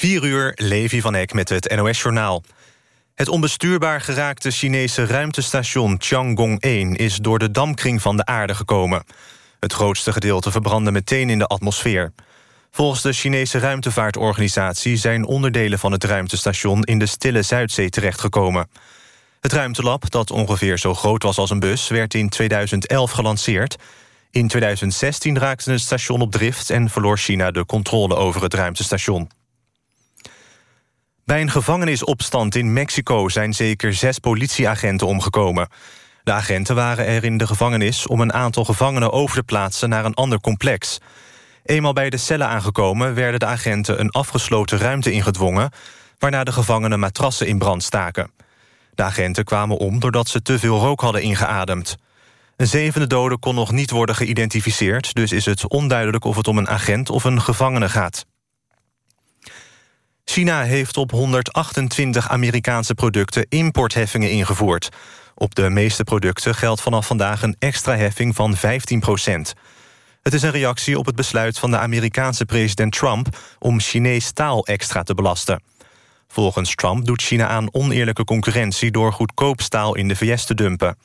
4 uur, Levi van Eck met het NOS-journaal. Het onbestuurbaar geraakte Chinese ruimtestation Tiangong-1... is door de dampkring van de aarde gekomen. Het grootste gedeelte verbrandde meteen in de atmosfeer. Volgens de Chinese ruimtevaartorganisatie... zijn onderdelen van het ruimtestation in de stille Zuidzee terechtgekomen. Het ruimtelab, dat ongeveer zo groot was als een bus... werd in 2011 gelanceerd. In 2016 raakte het station op drift... en verloor China de controle over het ruimtestation. Bij een gevangenisopstand in Mexico zijn zeker zes politieagenten omgekomen. De agenten waren er in de gevangenis om een aantal gevangenen over te plaatsen naar een ander complex. Eenmaal bij de cellen aangekomen werden de agenten een afgesloten ruimte ingedwongen... waarna de gevangenen matrassen in brand staken. De agenten kwamen om doordat ze te veel rook hadden ingeademd. Een zevende dode kon nog niet worden geïdentificeerd... dus is het onduidelijk of het om een agent of een gevangene gaat. China heeft op 128 Amerikaanse producten importheffingen ingevoerd. Op de meeste producten geldt vanaf vandaag een extra heffing van 15 procent. Het is een reactie op het besluit van de Amerikaanse president Trump... om Chinees staal extra te belasten. Volgens Trump doet China aan oneerlijke concurrentie... door goedkoop staal in de VS te dumpen.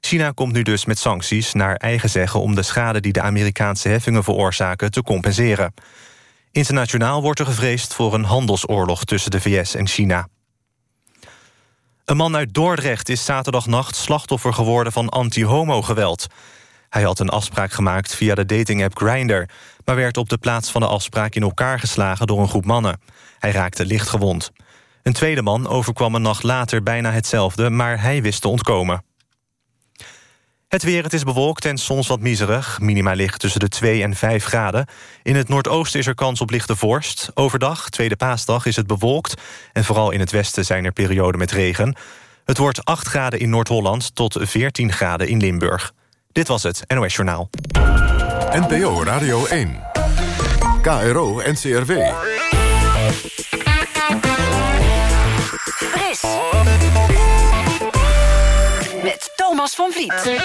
China komt nu dus met sancties naar eigen zeggen... om de schade die de Amerikaanse heffingen veroorzaken te compenseren. Internationaal wordt er gevreesd voor een handelsoorlog tussen de VS en China. Een man uit Dordrecht is zaterdagnacht slachtoffer geworden van anti-homo-geweld. Hij had een afspraak gemaakt via de datingapp Grindr... maar werd op de plaats van de afspraak in elkaar geslagen door een groep mannen. Hij raakte licht gewond. Een tweede man overkwam een nacht later bijna hetzelfde... maar hij wist te ontkomen. Het weer, het is bewolkt en soms wat miserig. Minima ligt tussen de 2 en 5 graden. In het noordoosten is er kans op lichte vorst. Overdag, tweede paasdag, is het bewolkt. En vooral in het westen zijn er perioden met regen. Het wordt 8 graden in Noord-Holland tot 14 graden in Limburg. Dit was het NOS Journaal. NPO Radio 1. KRO NCRW. Fris. Met Thomas van Vliet.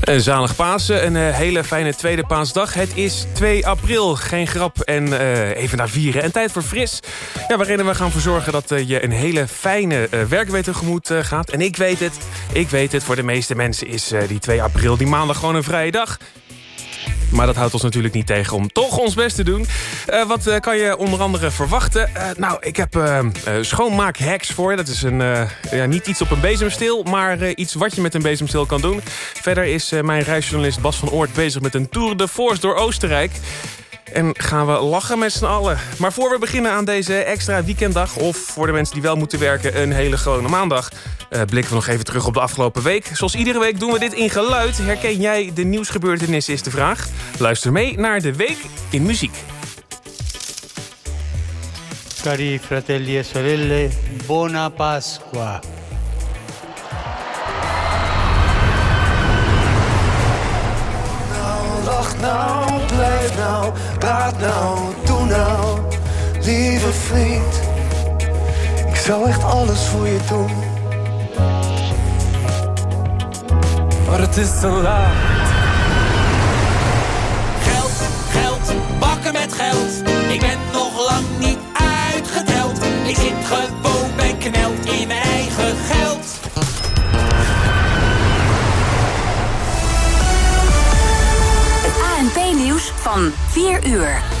Een zalig Pasen, een uh, hele fijne tweede paasdag. Het is 2 april, geen grap en uh, even naar vieren. En tijd voor fris, ja, waarin we gaan verzorgen dat uh, je een hele fijne werkweek tegemoet gaat. En ik weet het, ik weet het, voor de meeste mensen is die 2 april, die maandag gewoon een vrije dag. Maar dat houdt ons natuurlijk niet tegen om toch ons best te doen. Uh, wat uh, kan je onder andere verwachten? Uh, nou, ik heb schoonmaakhacks voor je. Dat is een, ja, niet iets op een bezemsteel, maar iets wat je met een bezemsteel kan doen. Verder is mijn reisjournalist Bas van Oort bezig met een tour de force door Oostenrijk. En gaan we lachen met z'n allen. Maar voor we beginnen aan deze extra weekenddag... of voor de mensen die wel moeten werken een hele gewone maandag... Uh, blikken we nog even terug op de afgelopen week. Zoals iedere week doen we dit in geluid. Herken jij de nieuwsgebeurtenissen is de vraag. Luister mee naar de Week in Muziek. Cari fratelli e sorelle, buona Pasqua. Lach nou, blijf nou, praat nou, doe nou, lieve vriend. Ik zou echt alles voor je doen. Maar het is te laat. 4 uur.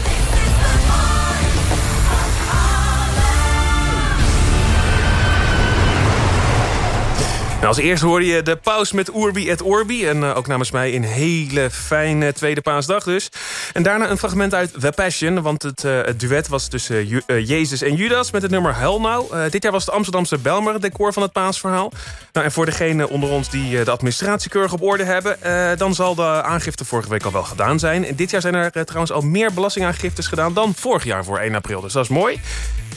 Als eerste hoorde je de paus met Urbi et Orbi. En uh, ook namens mij een hele fijne tweede paasdag dus. En daarna een fragment uit The Passion. Want het, het duet was tussen uh, Jezus en Judas met het nummer Hel Nou. dit jaar was het Amsterdamse Belmer het decor van het paasverhaal. Nou, en voor degene onder ons die de administratiekeurig op orde hebben... dan zal de aangifte vorige week al wel gedaan zijn. En dit jaar zijn er trouwens al meer belastingaangiftes gedaan... dan vorig jaar voor 1 april. Dus dat is mooi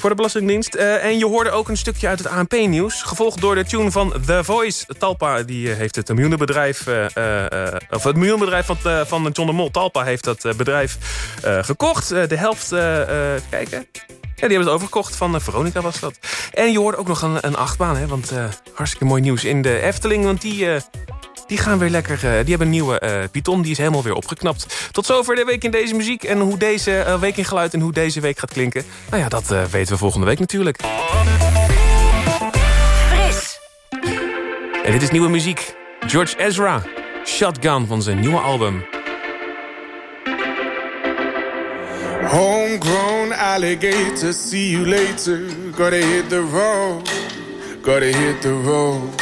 voor de Belastingdienst. en je hoorde ook een stukje uit het ANP-nieuws. Gevolgd door de tune van The Voice. Talpa die heeft het miljoenenbedrijf... Uh, of het miljoenenbedrijf van, van John de Mol. Talpa heeft dat bedrijf gekocht. de helft... kijken... Ja, die hebben het overgekocht van Veronica was dat. En je hoort ook nog een, een achtbaan, hè, want hartstikke mooi nieuws in de Efteling. Want die die gaan weer lekker... die hebben een nieuwe uh, Python, die is helemaal weer opgeknapt. Tot zover de week in deze muziek. En hoe deze week in geluid en hoe deze week gaat klinken... nou ja, dat weten we volgende week natuurlijk. Fris. En dit is nieuwe muziek. George Ezra, Shotgun van zijn nieuwe album. Homegrown alligator, see you later. Gotta hit the road, gotta hit the road.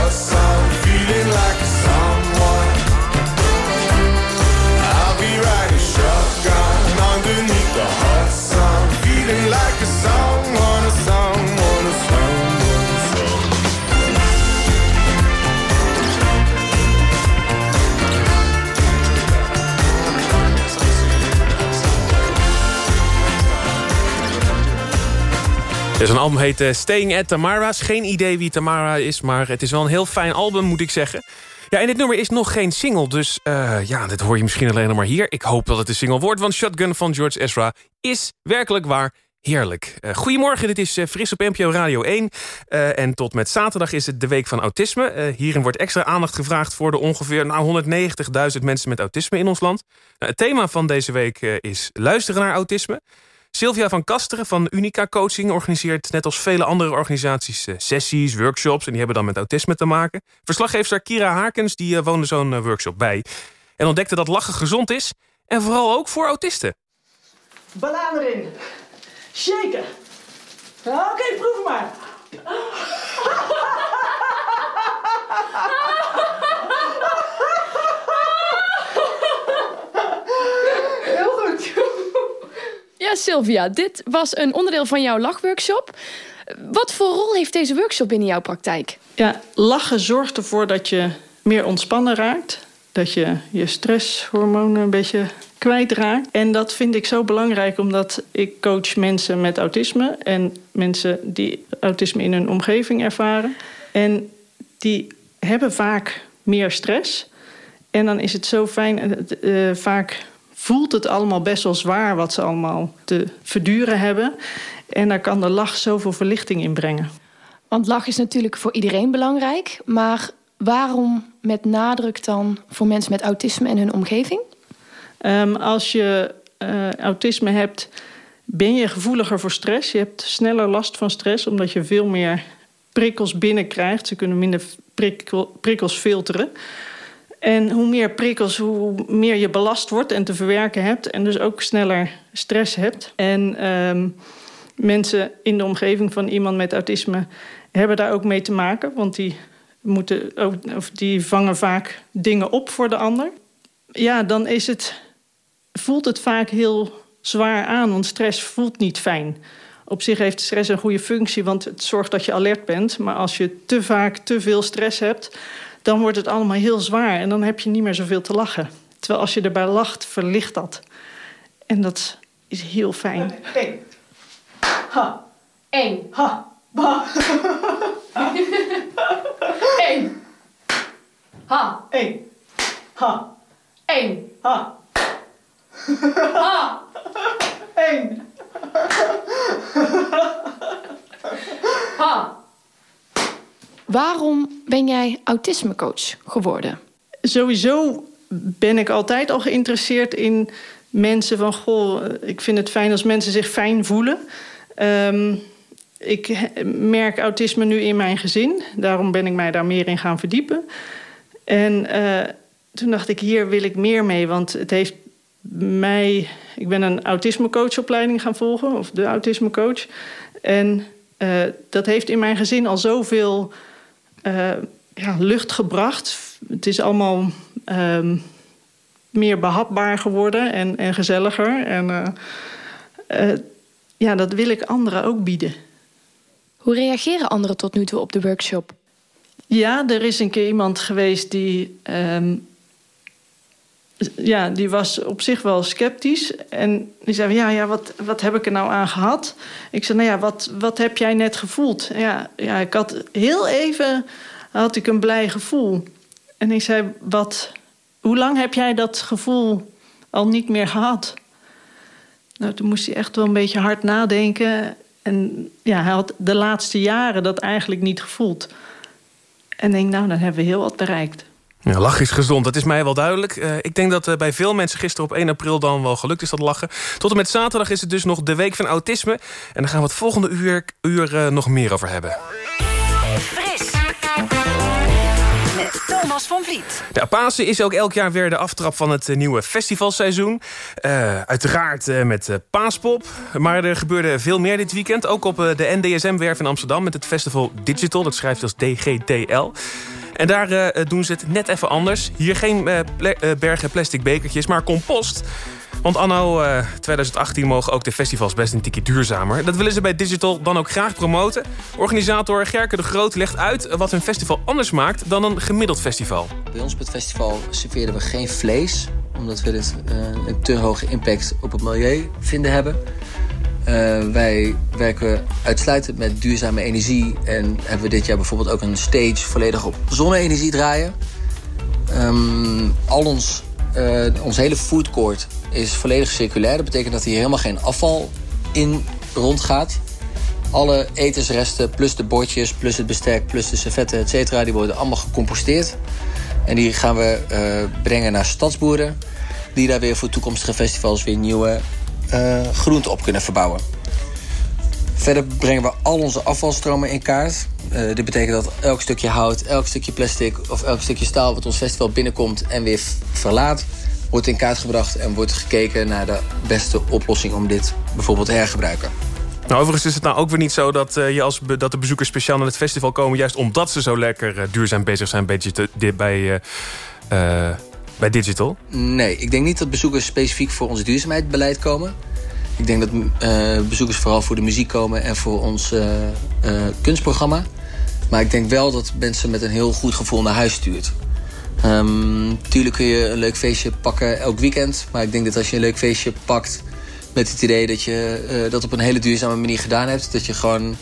Dus een album heet eh, Staying at Tamara's. Geen idee wie Tamara is, maar het is wel een heel fijn album, moet ik zeggen. Ja, en dit nummer is nog geen single, dus eh, ja, dit hoor je misschien alleen nog maar hier. Ik hoop dat het een single wordt, want Shotgun van George Ezra is werkelijk waar heerlijk. Eh, goedemorgen, dit is Fris op NPO Radio 1. en tot met zaterdag is het de Week van Autisme. hierin wordt extra aandacht gevraagd voor de ongeveer nou, 190.000 mensen met autisme in ons land. het thema van deze week is luisteren naar autisme. Sylvia van Kasteren van Unica Coaching organiseert net als vele andere organisaties eh, sessies, workshops en die hebben dan met autisme te maken. Verslaggever Kira Hakens die uh, woonde zo'n uh, workshop bij en ontdekte dat lachen gezond is en vooral ook voor autisten. Banaan erin. Shaken. Oké, okay, proef maar. Sylvia, dit was een onderdeel van jouw lachworkshop. Wat voor rol heeft deze workshop binnen jouw praktijk? Ja, lachen zorgt ervoor dat je meer ontspannen raakt. Dat je je stresshormonen een beetje kwijtraakt. En dat vind ik zo belangrijk omdat ik coach mensen met autisme... en mensen die autisme in hun omgeving ervaren. En die hebben vaak meer stress. En dan is het zo fijn, uh, vaak voelt het allemaal best wel zwaar wat ze allemaal te verduren hebben. En daar kan de lach zoveel verlichting in brengen. Want lach is natuurlijk voor iedereen belangrijk. Maar waarom met nadruk dan voor mensen met autisme en hun omgeving? Um, als je uh, autisme hebt, ben je gevoeliger voor stress. Je hebt sneller last van stress, omdat je veel meer prikkels binnenkrijgt. Ze kunnen minder prikkel, prikkels filteren. En hoe meer prikkels, hoe meer je belast wordt en te verwerken hebt. En dus ook sneller stress hebt. En um, mensen in de omgeving van iemand met autisme hebben daar ook mee te maken. Want die, moeten of die vangen vaak dingen op voor de ander. Ja, dan is het, voelt het vaak heel zwaar aan, want stress voelt niet fijn. Op zich heeft stress een goede functie, want het zorgt dat je alert bent. Maar als je te vaak te veel stress hebt, dan wordt het allemaal heel zwaar. En dan heb je niet meer zoveel te lachen. Terwijl als je erbij lacht, verlicht dat. En dat is heel fijn. Eén. Ha. Eén. Ha. Ba. Eén. Ha. Eén. Ha. Eén. Ha. Ha. Eén. Ha. Waarom ben jij autismecoach geworden? Sowieso ben ik altijd al geïnteresseerd in mensen van... goh, ik vind het fijn als mensen zich fijn voelen. Um, ik merk autisme nu in mijn gezin. Daarom ben ik mij daar meer in gaan verdiepen. En uh, toen dacht ik, hier wil ik meer mee. Want het heeft mij... Ik ben een autismecoachopleiding gaan volgen. Of de autismecoach. En uh, dat heeft in mijn gezin al zoveel uh, ja, lucht gebracht. Het is allemaal um, meer behapbaar geworden en, en gezelliger. En uh, ja, dat wil ik anderen ook bieden. Hoe reageren anderen tot nu toe op de workshop? Ja, er is een keer iemand geweest die. Um, ja, die was op zich wel sceptisch. En die zei: Ja, ja wat, wat heb ik er nou aan gehad? Ik zei: Nou ja, wat, wat heb jij net gevoeld? Ja, ja, ik had heel even had ik een blij gevoel. En ik zei: wat, Hoe lang heb jij dat gevoel al niet meer gehad? Nou, toen moest hij echt wel een beetje hard nadenken. En ja, hij had de laatste jaren dat eigenlijk niet gevoeld. En denk, nou, dan hebben we heel wat bereikt. Ja, lachen is gezond, dat is mij wel duidelijk. Uh, ik denk dat uh, bij veel mensen gisteren op 1 april dan wel gelukt is dat lachen. Tot en met zaterdag is het dus nog de week van autisme. En daar gaan we het volgende uur, uur uh, nog meer over hebben. Fris. Met Thomas van Vliet. De Pasen is ook elk jaar weer de aftrap van het nieuwe festivalseizoen. Uiteraard met Paaspop. Maar er gebeurde veel meer dit weekend. Ook op de NDSM-werf in Amsterdam met het festival Digital. Dat schrijft als DGTL. En daar uh, doen ze het net even anders. Hier geen ple uh, bergen plastic bekertjes, maar compost. Want anno 2018 mogen ook de festivals best een tikje duurzamer. Dat willen ze bij Digital dan ook graag promoten. Organisator Gerke de Groot legt uit wat hun festival anders maakt dan een gemiddeld festival. Bij ons op het festival serveren we geen vlees. Omdat we dit een te hoge impact op het milieu vinden hebben. Uh, wij werken uitsluitend met duurzame energie. En hebben we dit jaar bijvoorbeeld ook een stage volledig op zonne-energie draaien. Um, al ons, uh, ons hele foodcourt is volledig circulair. Dat betekent dat hier helemaal geen afval in rondgaat. Alle etensresten, plus de bordjes, plus het bestek, plus de servetten, et cetera... die worden allemaal gecomposteerd. En die gaan we uh, brengen naar stadsboeren... die daar weer voor toekomstige festivals weer nieuwe uh, groenten op kunnen verbouwen. Verder brengen we al onze afvalstromen in kaart. Uh, dit betekent dat elk stukje hout, elk stukje plastic of elk stukje staal wat ons festival binnenkomt en weer verlaat, wordt in kaart gebracht en wordt gekeken naar de beste oplossing om dit bijvoorbeeld te hergebruiken. Nou, overigens is het nou ook weer niet zo dat, uh, je als dat de bezoekers speciaal naar het festival komen... juist omdat ze zo lekker duurzaam bezig zijn bij, bij, bij Digital? Nee, ik denk niet dat bezoekers specifiek voor ons duurzaamheidsbeleid komen. Ik denk dat uh, bezoekers vooral voor de muziek komen en voor ons uh, uh, kunstprogramma. Maar ik denk wel dat mensen met een heel goed gevoel naar huis stuurt. Um, tuurlijk kun je een leuk feestje pakken elk weekend. Maar ik denk dat als je een leuk feestje pakt met het idee dat je dat op een hele duurzame manier gedaan hebt. Dat je gewoon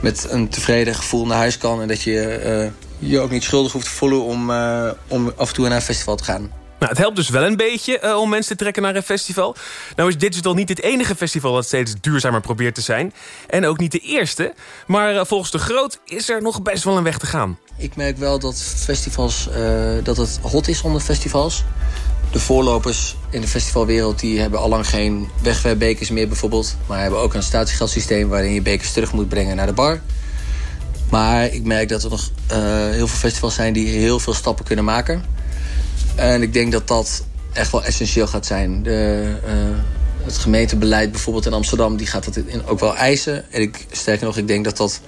met een tevreden gevoel naar huis kan. En dat je je ook niet schuldig hoeft te voelen om, om af en toe naar een festival te gaan. Nou, het helpt dus wel een beetje uh, om mensen te trekken naar een festival. Nou is Digital niet het enige festival dat steeds duurzamer probeert te zijn. En ook niet de eerste. Maar uh, volgens de Groot is er nog best wel een weg te gaan. Ik merk wel dat festivals, dat het hot is onder festivals. de voorlopers in de festivalwereld die hebben al lang geen wegwerpbekers meer bijvoorbeeld. Maar hebben ook een statiegeldsysteem waarin je bekers terug moet brengen naar de bar. Maar ik merk dat er nog uh, heel veel festivals zijn die heel veel stappen kunnen maken. En ik denk dat dat echt wel essentieel gaat zijn. De, uh, het gemeentebeleid bijvoorbeeld in Amsterdam die gaat dat ook wel eisen. En ik, sterker nog, ik denk dat dat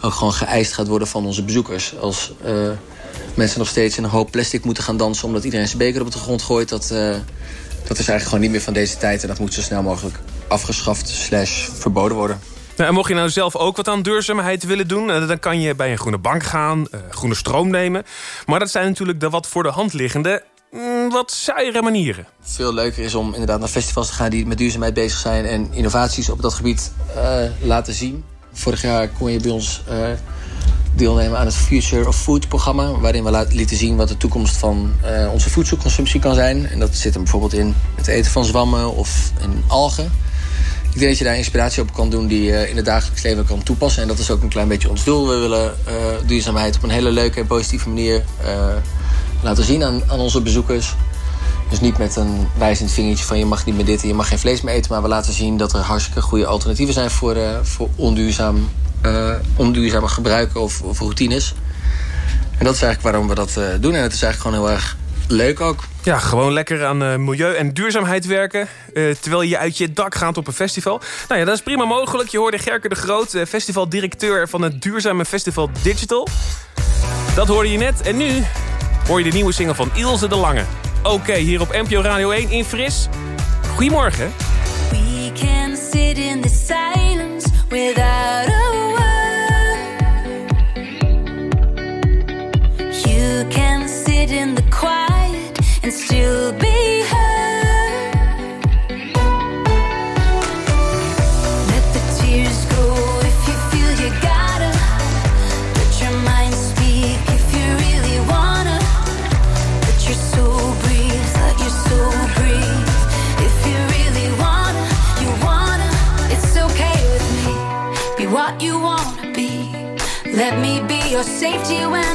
ook gewoon geëist gaat worden van onze bezoekers. Als uh, mensen nog steeds in een hoop plastic moeten gaan dansen... omdat iedereen zijn beker op de grond gooit... dat, dat is eigenlijk gewoon niet meer van deze tijd. En dat moet zo snel mogelijk afgeschaft slash verboden worden. Nou, en mocht je nou zelf ook wat aan duurzaamheid willen doen... dan kan je bij een groene bank gaan, uh, groene stroom nemen. Maar dat zijn natuurlijk de wat voor de hand liggende... Mm, wat saaiere manieren. Veel leuker is om inderdaad naar festivals te gaan... die met duurzaamheid bezig zijn... en innovaties op dat gebied uh, laten zien. Vorig jaar kon je bij ons deelnemen aan het Future of Food programma... waarin we lieten zien wat de toekomst van onze voedselconsumptie kan zijn. En dat zit hem bijvoorbeeld in het eten van zwammen of in algen. Ik denk dat je daar inspiratie op kan doen die je in het dagelijks leven kan toepassen. En dat is ook een klein beetje ons doel. We willen uh, duurzaamheid op een hele leuke en positieve manier laten zien aan, aan onze bezoekers. Dus niet met een wijzend vingertje van je mag niet meer dit en je mag geen vlees meer eten. Maar we laten zien dat er hartstikke goede alternatieven zijn voor, voor onduurzaam, uh, onduurzame gebruiken of, of, routines. En dat is eigenlijk waarom we dat doen. En het is eigenlijk gewoon heel erg leuk ook. Ja, gewoon lekker aan milieu en duurzaamheid werken. terwijl je uit je dak gaat op een festival. Nou ja, dat is prima mogelijk. Je hoorde Gerke de Groot, festivaldirecteur van het duurzame festival Digital. Dat hoorde je net. En nu hoor je de nieuwe single van Ilse de Lange. Oké, okay, hier op NPO Radio 1 in Fris. Goedemorgen. We can sit in the silence without a word. You can sit in the quiet still be heard. Let the tears go if you feel you gotta. Let your mind speak if you really wanna. Let your soul breathe, let your soul breathe. If you really wanna, you wanna, it's okay with me. Be what you wanna be. Let me be your safety when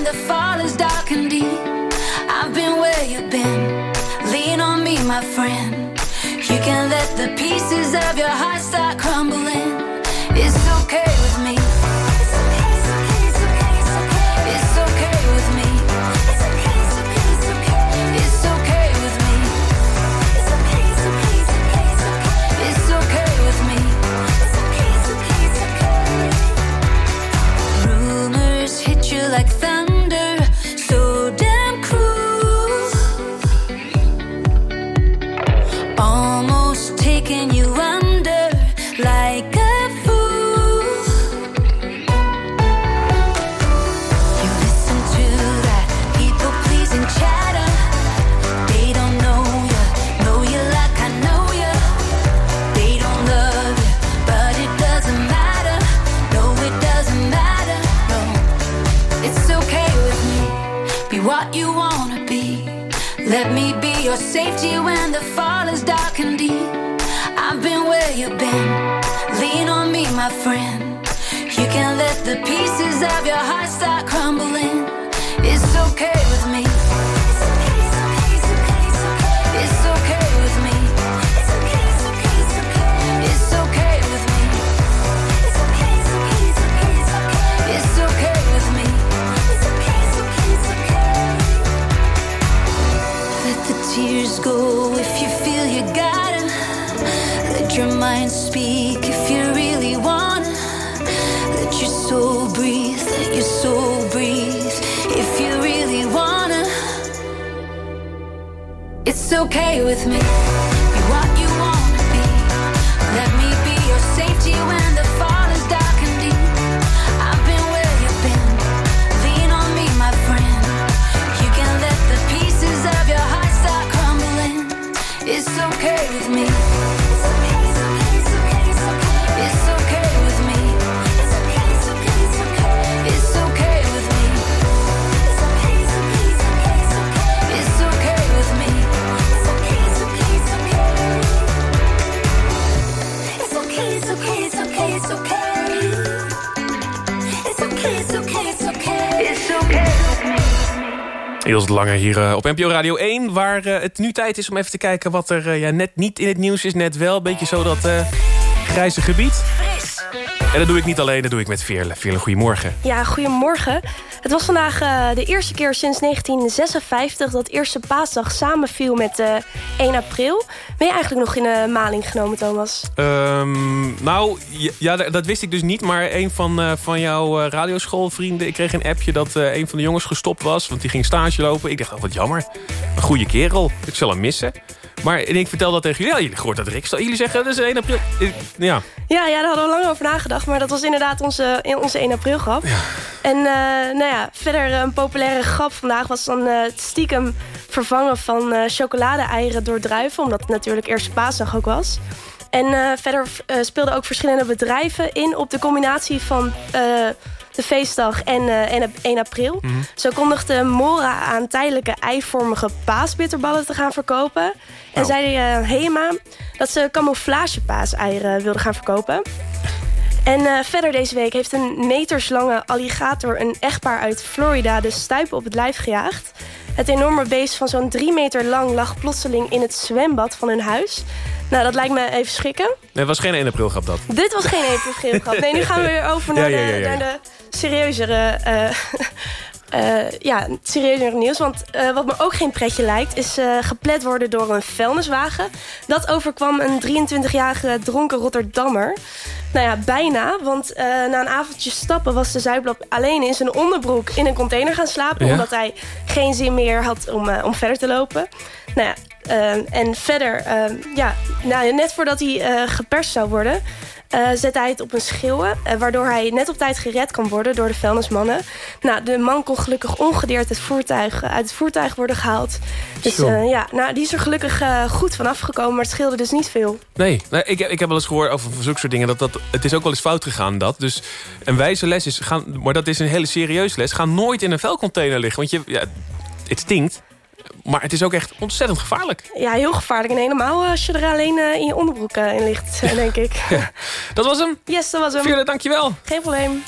go if you feel you gotta. Let your mind speak if you really wanna. Let your soul breathe, let your soul breathe if you really wanna. It's okay with me. De Lange hier eh, op NPO Radio 1... waar eh, het nu tijd is om even te kijken wat er eh, ja, net niet in het nieuws is. Net wel, een beetje zo dat grijze gebied. En dat doe ik niet alleen, dat doe ik met Veerle. Veerle, goedemorgen. Ja, goedemorgen. Het was vandaag eh, de eerste keer sinds 1956 dat eerste paasdag samenviel met eh 1 april. Ben je eigenlijk nog in de maling genomen, Thomas? Ehm, nou, ja, dat wist ik dus niet. Maar een van, eh, van jouw eh, radioschoolvrienden... ik kreeg een appje dat eh, een van de jongens gestopt was... want die ging stage lopen. Ik dacht, oh, wat jammer. Een goede kerel. Ik zal hem missen. Maar en ik vertel dat tegen jullie. Ja, jullie hoort dat Rick. Jullie zeggen, dat is 1 april. Ja. Ja, ja, daar hadden we lang over nagedacht. Maar dat was inderdaad onze, in onze 1 april grap. En eh, nou ja, verder een populaire grap vandaag was dan eh, het stiekem vervangen van eh chocolade-eieren door druiven. Omdat het natuurlijk eerste paasdag ook was. En eh, verder eh, speelden ook verschillende bedrijven in op de combinatie van eh, de feestdag en, eh, en 1 april. Zo kondigde Mora aan tijdelijke eivormige paasbitterballen te gaan verkopen. En zei eh, Hema dat ze camouflagepaaseieren wilden gaan verkopen. En eh, verder deze week heeft een meterslange alligator... een echtpaar uit Florida de stuipen op het lijf gejaagd. Het enorme beest van zo'n drie meter lang lag plotseling in het zwembad van hun huis. Nou, dat lijkt me even schrikken. Nee, het was geen 1 april grap dat. Dit was geen even grap. Nee, nu gaan we weer over naar, Ja, ja, de, ja, ja. naar de serieuzere... eh, eh, ja, serieuzere nieuws. Want eh, wat me ook geen pretje lijkt... is eh, geplet worden door een vuilniswagen. Dat overkwam een 23-jarige dronken Rotterdammer. Nou ja, bijna. Want na een avondje stappen was de Zuidblad alleen in zijn onderbroek... in een container gaan slapen. Ja? Omdat hij geen zin meer had om, om verder te lopen. Nou ja, en verder... eh, ja, nou, net voordat hij eh, geperst zou worden... eh zet hij het op een schreeuwen... eh, waardoor hij net op tijd gered kan worden door de vuilnismannen. Nou, de man kon gelukkig ongedeerd het voertuig, uit het voertuig worden gehaald. Dus ja, nou, die is er gelukkig goed van afgekomen... maar het scheelde dus niet veel. Nee, nee ik, ik heb wel eens gehoord over zulke soort dingen. Dat, dat, het is ook wel eens fout gegaan dat. Dus een wijze les is, gaan, maar dat is een hele serieuze les. Ga nooit in een vuilcontainer liggen. Want je, ja, het stinkt. Maar het is ook echt ontzettend gevaarlijk. Ja, heel gevaarlijk. En helemaal als je er alleen eh, in je onderbroek eh, in ligt, eh, denk ik. Dat was hem. Yes, dat was hem. Veerle, dankjewel. Geen probleem.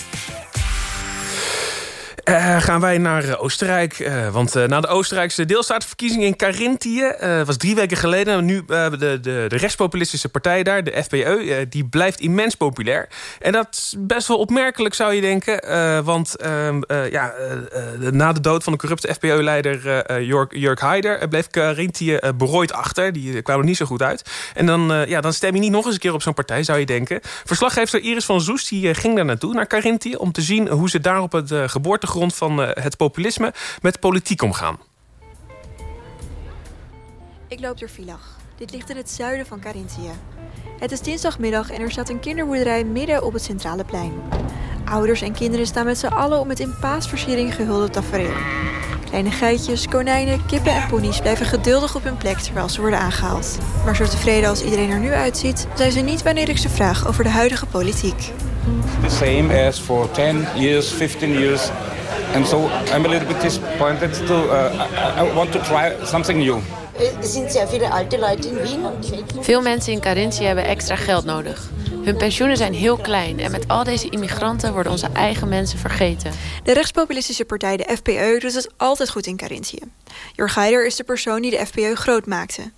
Eh, gaan wij naar eh, Oostenrijk. eh, want na de Oostenrijkse deelstaatverkiezingen in Carinthië... was drie weken geleden. Nu de, de, de rechtspopulistische partij daar, de FPÖ... eh, die blijft immens populair. En dat is best wel opmerkelijk, zou je denken. want ehm, eh, ja, na de dood van de corrupte FPÖ-leider eh, Jörg, Jörg Haider... bleef Carinthië berooid achter. Die kwamen er niet zo goed uit. En dan, ja, dan stem je niet nog eens een keer op zo'n partij, zou je denken. Verslaggever Iris van Zoest die, ging daar naartoe, naar Carinthië... om te zien hoe ze daar op het eh, geboortegrond van eh, het populisme... met politiek omgaan. Ik loop door Villach. Dit ligt in het zuiden van Carinthië. Het is dinsdagmiddag en er staat een kinderboerderij midden op het centrale plein. Ouders en kinderen staan met z'n allen om het in paasversiering gehulde tafereel. Kleine geitjes, konijnen, kippen en ponies blijven geduldig op hun plek terwijl ze worden aangehaald. Maar zo tevreden als iedereen er nu uitziet, zijn ze niet wanneer ik ze vraag over de huidige politiek. the same as for 10 years, 15 years. And so I'm a little bit disappointed to, uh, I, I want to try something new. Er sind sehr viele alte Leute in Wien. Veel mensen in Carinthië hebben extra geld nodig. Hun pensioenen zijn heel klein en met al deze immigranten worden onze eigen mensen vergeten. De rechtspopulistische partij, de FPÖ, doet het altijd goed in Carinthië. Jörg Haider is de persoon die de FPÖ groot maakte.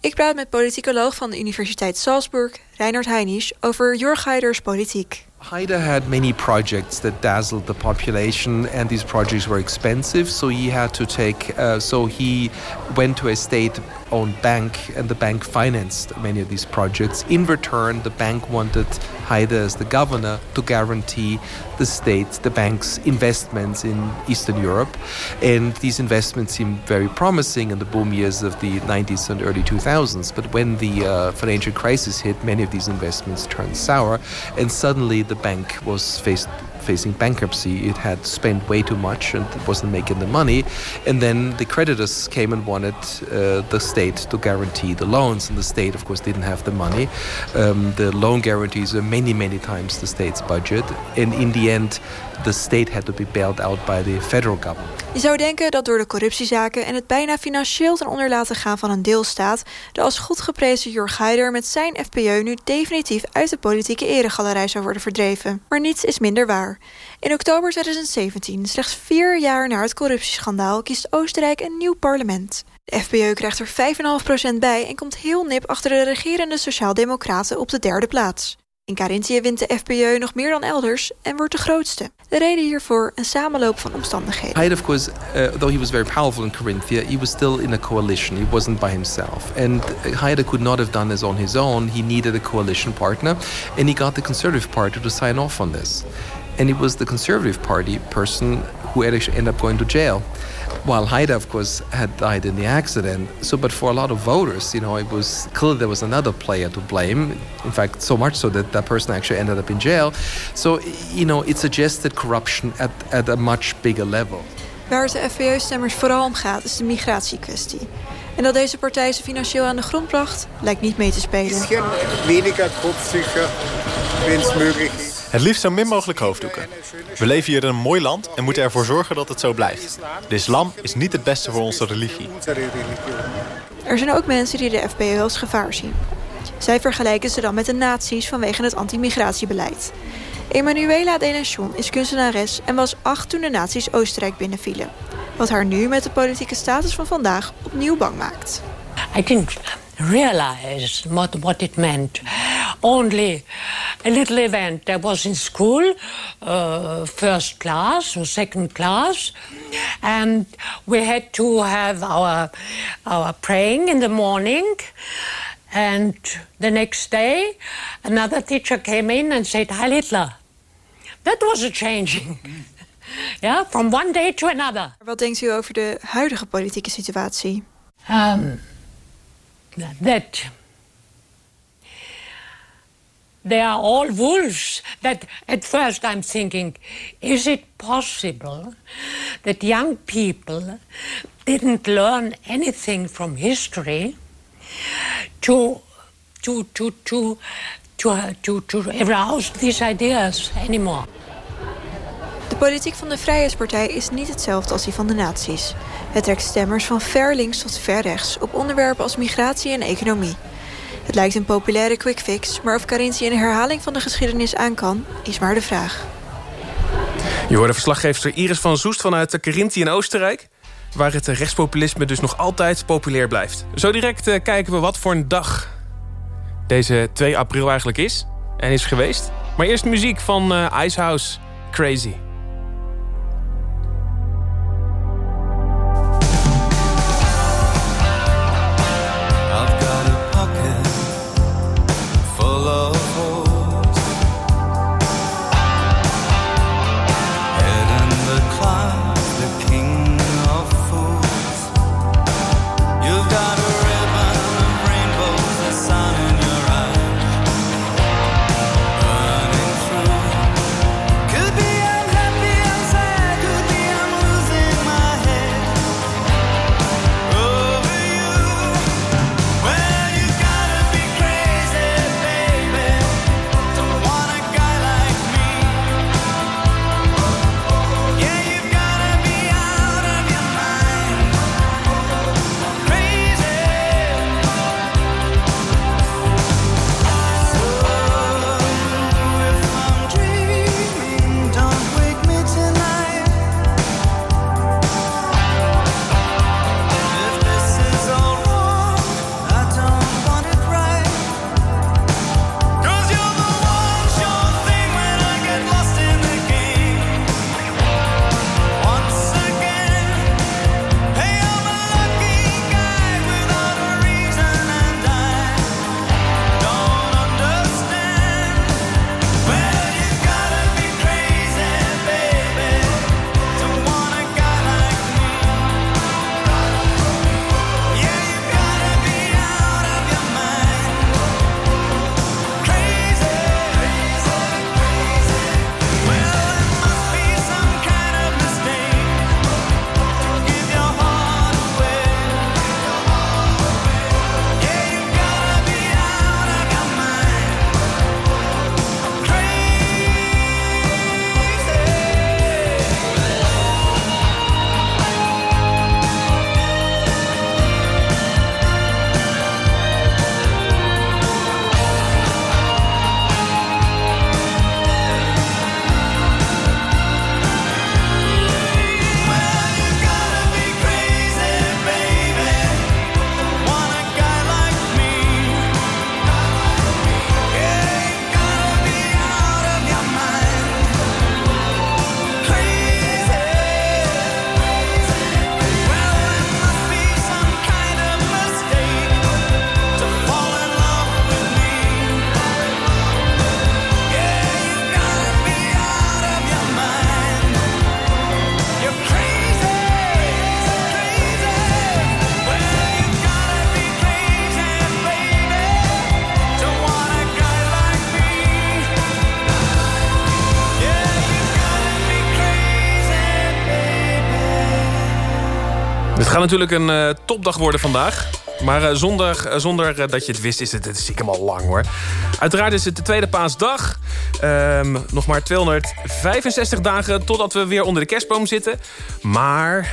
Ik praat met politicoloog van de Universiteit Salzburg, Reinhard Heinisch, over Jörg Haiders politiek. Haider had many projects that dazzled the population, and these projects were expensive. So he had to take. Uh, so he went to a state-owned bank, and the bank financed many of these projects. In return, the bank wanted Haider as the governor to guarantee the state, the bank's investments in Eastern Europe, and these investments seemed very promising in the boom years of the 90s and early 2000s. But when the uh, financial crisis hit, many of these investments turned sour, and suddenly the bank was faced facing bankruptcy. It had spent way too much and it wasn't making the money. And then the creditors came and wanted uh, the state to guarantee the loans, and the state, of course, didn't have the money. Um, the loan guarantees were many, many times the state's budget, and in the end, the state had to be bailed out by the federal government. Je zou denken dat door de corruptiezaken en het bijna financieel ten onder laten gaan van een deelstaat, de als goed geprezen Jörg Haider met zijn FPÖ nu definitief uit de politieke eregalerij zou worden verdreven. Maar niets is minder waar. In oktober 2017, slechts vier jaar na het corruptieschandaal... kiest Oostenrijk een nieuw parlement. De FPÖ krijgt er 5,5% bij... en komt heel nip achter de regerende Sociaaldemocraten op de derde plaats. In Carinthië wint de FPÖ nog meer dan elders en wordt de grootste. De reden hiervoor een samenloop van omstandigheden. Hyde, of course, uh, though he was very powerful in Carinthia, he was still in a coalition. He wasn't by himself. And Hyde could not have done this on his own. He needed a coalition partner. And he got the Conservative Party to sign off on this. And it was the Conservative Party person who actually ended up going to jail. While Haida, of course, had died in the accident. So, but for a lot of voters, you know, it was clear there was another player to blame. In fact, so much so that that person actually ended up in jail. So, you know, it suggested corruption at, at a much bigger level. Waar het de FPÖ-stemmers vooral om gaat, is de migratiekwestie. En dat deze partij ze financieel aan de grond bracht, lijkt niet mee te spelen. weniger. Het liefst zo min mogelijk hoofddoeken. We leven hier in een mooi land en moeten ervoor zorgen dat het zo blijft. De islam is niet het beste voor onze religie. Er zijn ook mensen die de FPÖ als gevaar zien. Zij vergelijken ze dan met de nazi's vanwege het anti-migratiebeleid. Emanuela Denachon is kunstenares en was acht toen de nazi's Oostenrijk binnenvielen. Wat haar nu met de politieke status van vandaag opnieuw bang maakt. I didn't realize what, what it meant. Only a little event. I was in school, uh, first class or second class, and we had to have our our praying in the morning. And the next day, another teacher came in and said, "Heil Hitler." That was a changing. yeah, from one day to another. Wat denkt u over de huidige politieke situatie? Um, that they are all wolves. That at first I'm thinking, is it possible that young people didn't learn anything from history to to to to to uh, to, to arouse these ideas anymore? De politiek van de Vrijheidspartij is niet hetzelfde als die van de nazi's. Het trekt stemmers van ver links tot ver rechts... op onderwerpen als migratie en economie. Het lijkt een populaire quick fix... maar of Carinthië een herhaling van de geschiedenis aan kan... is maar de vraag. Je hoorde verslaggever Iris van Zoest vanuit Carinthië in Oostenrijk... waar het rechtspopulisme dus nog altijd populair blijft. Zo direct eh, kijken we wat voor een dag deze 2 april eigenlijk is en is geweest. Maar eerst muziek van uh, Icehouse, Crazy. Gaat natuurlijk een eh, topdag worden vandaag. Maar eh, zonder, eh, zonder dat je het wist, is het, het stiekem al lang hoor. Uiteraard is het de tweede paasdag. Ehm, nog maar 265 dagen totdat we weer onder de kerstboom zitten. Maar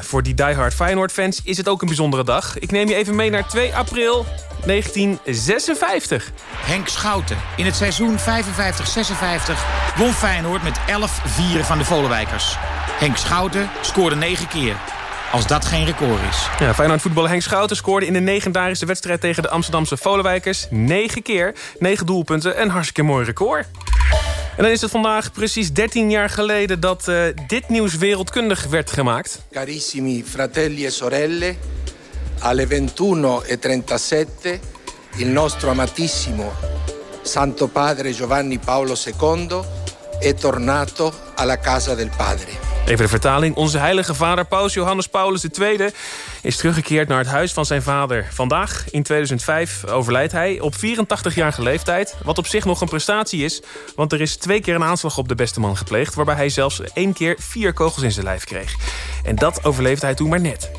voor die diehard Feyenoord-fans is het ook een bijzondere dag. Ik neem je even mee naar 2 april 1956. Henk Schouten. In het seizoen 55-56 won Feyenoord met 11 vieren van de Volenwijkers. Henk Schouten scoorde 9 keer. Als dat geen record is. Ja, Feyenoord voetballer Henk Schouten scoorde in de legendarische wedstrijd tegen de Amsterdamse Volenwijkers. 9 keer, 9 doelpunten, een hartstikke mooi record. En dan is het vandaag precies 13 jaar geleden dat eh, dit nieuws wereldkundig werd gemaakt. Carissimi fratelli e sorelle, alle 21.37 il nostro amatissimo Santo Padre Giovanni Paolo II è tornato alla casa del Padre. Even de vertaling. Onze heilige vader Paus Johannes Paulus II is teruggekeerd naar het huis van zijn vader. Vandaag, in 2005, overlijdt hij op 84-jarige leeftijd. Wat op zich nog een prestatie is, want er is twee keer een aanslag op de beste man gepleegd... waarbij hij zelfs één keer vier kogels in zijn lijf kreeg. En dat overleefde hij toen maar net.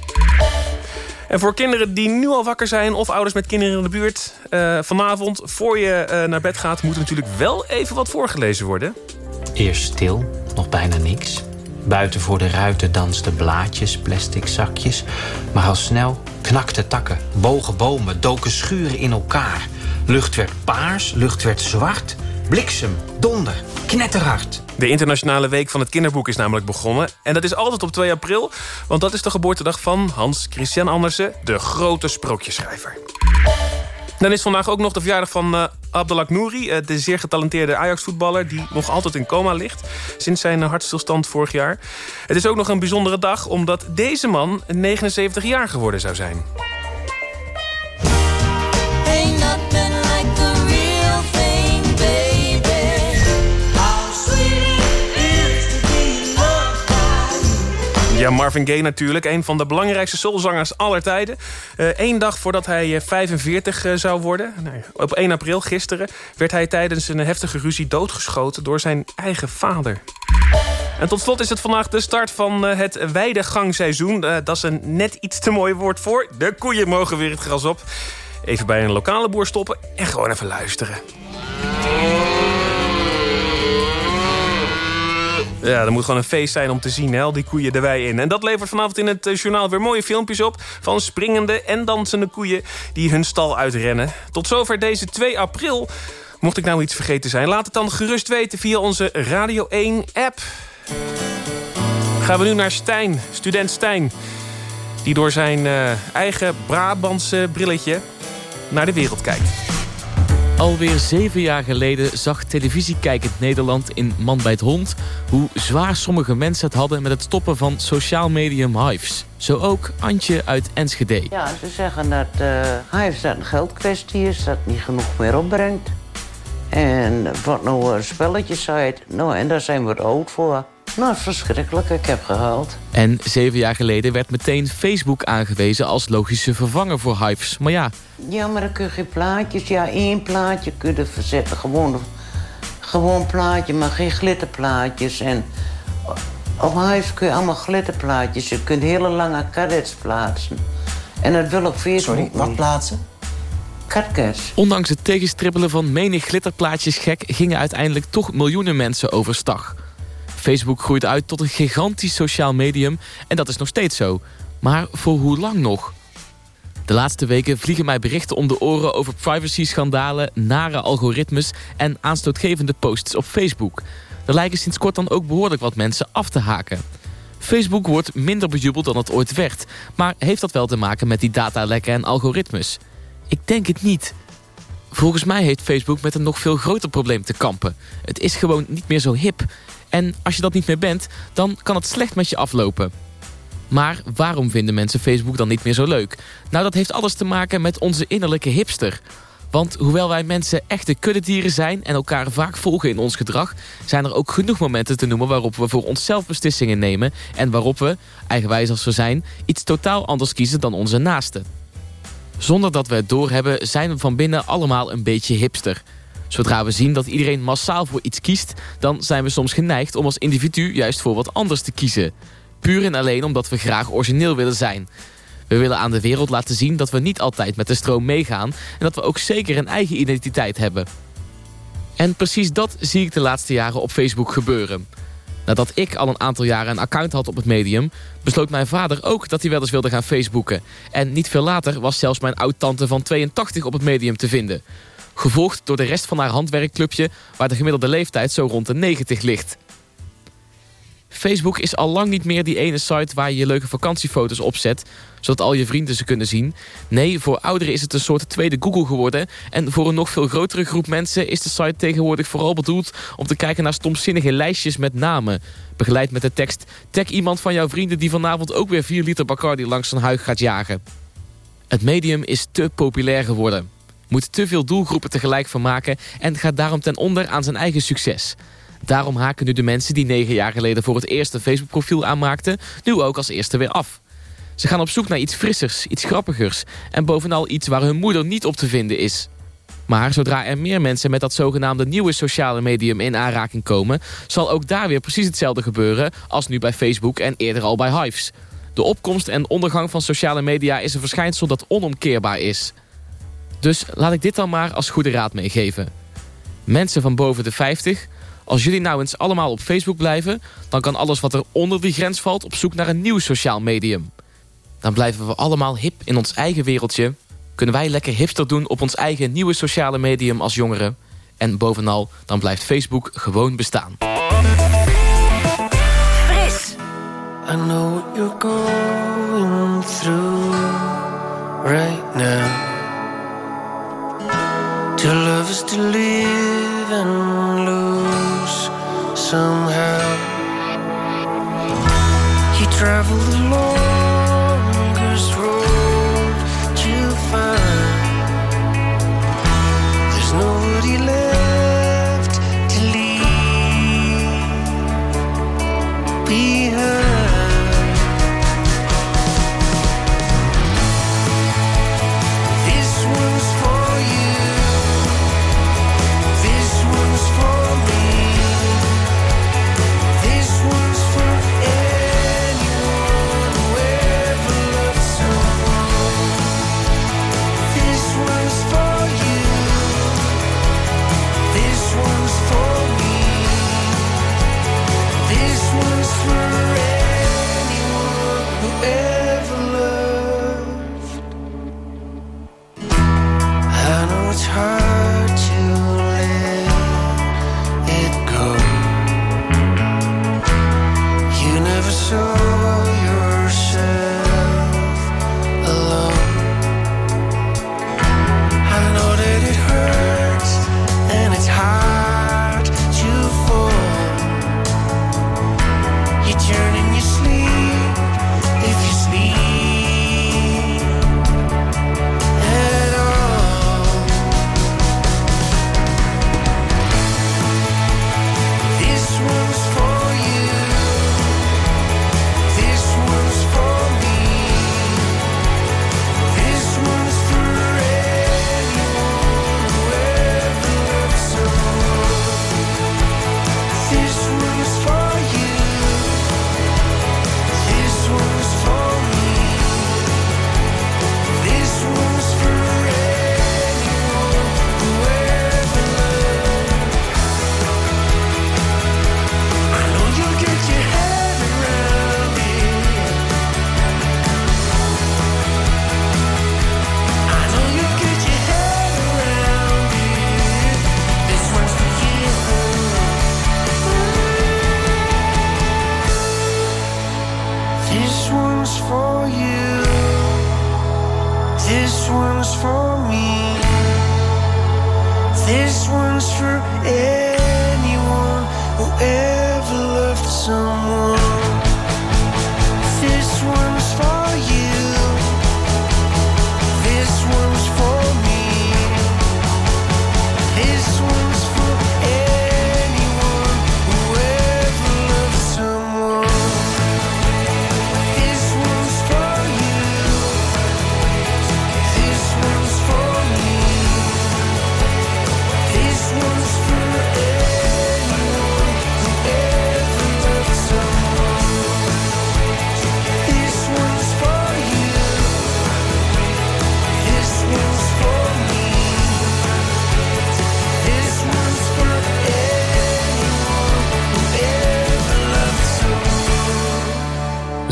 En voor kinderen die nu al wakker zijn of ouders met kinderen in de buurt... eh, vanavond, voor je eh, naar bed gaat, moet er natuurlijk wel even wat voorgelezen worden. Eerst stil, nog bijna niks. Buiten voor de ruiten dansten blaadjes, plastic zakjes. Maar al snel knakten takken, bogen bomen, doken schuren in elkaar. Lucht werd paars, lucht werd zwart. Bliksem, donder, knetterhard. De internationale week van het kinderboek is namelijk begonnen. En dat is altijd op 2 april, want dat is de geboortedag van Hans Christian Andersen... de grote sprookjesschrijver. Dan is vandaag ook nog de verjaardag van uh, Abdelak Nouri... eh, de zeer getalenteerde Ajax-voetballer die nog altijd in coma ligt... sinds zijn eh, hartstilstand vorig jaar. Het is ook nog een bijzondere dag omdat deze man 79 jaar geworden zou zijn. Ja, Marvin Gaye natuurlijk. Een van de belangrijkste soulzangers aller tijden. Eén dag voordat hij eh, 45 eh, zou worden, op 1 april gisteren... werd hij tijdens een heftige ruzie doodgeschoten door zijn eigen vader. En tot slot is het vandaag de start van eh, het weidegangseizoen. Eh, dat is een net iets te mooi woord voor. De koeien mogen weer het gras op. Even bij een lokale boer stoppen en gewoon even luisteren. Ja, er moet gewoon een feest zijn om te zien, hè, die koeien de wei in. En dat levert vanavond in het eh, journaal weer mooie filmpjes op... van springende en dansende koeien die hun stal uitrennen. Tot zover deze 2 april. Mocht ik nou iets vergeten zijn, laat het dan gerust weten via onze Radio 1-app. Gaan we nu naar Stijn, student Stijn... die door zijn eh, eigen Brabantse brilletje naar de wereld kijkt. Alweer zeven jaar geleden zag televisiekijkend Nederland in Man bij het Hond... hoe zwaar sommige mensen het hadden met het stoppen van sociaal medium Hives. Zo ook Antje uit Enschede. Ja, ze zeggen dat uh, Hives dat een geldkwestie is, dat niet genoeg meer opbrengt. En wat nou een spelletjesite, nou en daar zijn we te oud voor. Nou, verschrikkelijk, ik heb gehuild. En zeven jaar geleden werd meteen Facebook aangewezen als logische vervanger voor Hives. Maar ja, Ja, maar dan kun je geen plaatjes, ja, één plaatje kun je verzetten. Gewoon, gewoon plaatje, maar geen glitterplaatjes. En op Hives kun je allemaal glitterplaatjes. Je kunt hele lange kadets plaatsen. En dat wil op Facebook Sorry, wat plaatsen? Kadets. ondanks het tegenstribbelen van menig glitterplaatjes gek... gingen uiteindelijk toch miljoenen mensen overstag. Facebook groeit uit tot een gigantisch sociaal medium en dat is nog steeds zo. Maar voor hoe lang nog? De laatste weken vliegen mij berichten om de oren over privacy-schandalen, nare algoritmes en aanstootgevende posts op Facebook. Er lijken sinds kort dan ook behoorlijk wat mensen af te haken. Facebook wordt minder bejubeld dan het ooit werd, maar heeft dat wel te maken met die datalekken en algoritmes? Ik denk het niet. Volgens mij heeft Facebook met een nog veel groter probleem te kampen. Het is gewoon niet meer zo hip. En als je dat niet meer bent, dan kan het slecht met je aflopen. Maar waarom vinden mensen Facebook dan niet meer zo leuk? Nou, dat heeft alles te maken met onze innerlijke hipster. Want hoewel wij mensen echte kuddedieren zijn en elkaar vaak volgen in ons gedrag... zijn er ook genoeg momenten te noemen waarop we voor onszelf beslissingen nemen... en waarop we, eigenwijs als we zijn, iets totaal anders kiezen dan onze naasten. Zonder dat we het doorhebben zijn we van binnen allemaal een beetje hipster. Zodra we zien dat iedereen massaal voor iets kiest... dan zijn we soms geneigd om als individu juist voor wat anders te kiezen. Puur en alleen omdat we graag origineel willen zijn. We willen aan de wereld laten zien dat we niet altijd met de stroom meegaan... en dat we ook zeker een eigen identiteit hebben. En precies dat zie ik de laatste jaren op Facebook gebeuren. Nadat ik al een aantal jaren een account had op het medium... besloot mijn vader ook dat hij wel eens wilde gaan Facebooken. En niet veel later was zelfs mijn oud-tante van 82 op het medium te vinden. Gevolgd door de rest van haar handwerkclubje... waar de gemiddelde leeftijd zo rond de 90 ligt. Facebook is al lang niet meer die ene site waar je je leuke vakantiefoto's opzet... zodat al je vrienden ze kunnen zien. Nee, voor ouderen is het een soort tweede Google geworden... en voor een nog veel grotere groep mensen is de site tegenwoordig vooral bedoeld... om te kijken naar stomzinnige lijstjes met namen. Begeleid met de tekst... tag iemand van jouw vrienden die vanavond ook weer 4 liter Bacardi langs zijn huig gaat jagen. Het medium is te populair geworden. Moet te veel doelgroepen tegelijk vermaken... en gaat daarom ten onder aan zijn eigen succes... Daarom haken nu de mensen die negen jaar geleden voor het eerst een Facebook-profiel aanmaakten... nu ook als eerste weer af. Ze gaan op zoek naar iets frissers, iets grappigers... en bovenal iets waar hun moeder niet op te vinden is. Maar zodra er meer mensen met dat zogenaamde nieuwe sociale medium in aanraking komen... zal ook daar weer precies hetzelfde gebeuren als nu bij Facebook en eerder al bij Hives. De opkomst en ondergang van sociale media is een verschijnsel dat onomkeerbaar is. Dus laat ik dit dan maar als goede raad meegeven. Mensen van boven de 50 als jullie nou eens allemaal op Facebook blijven... dan kan alles wat er onder die grens valt op zoek naar een nieuw sociaal medium. Dan blijven we allemaal hip in ons eigen wereldje. Kunnen wij lekker hipster doen op ons eigen nieuwe sociale medium als jongeren. En bovenal, dan blijft Facebook gewoon bestaan. Fris. I know what you're going through right now. To love is to live and lose somehow. You travel the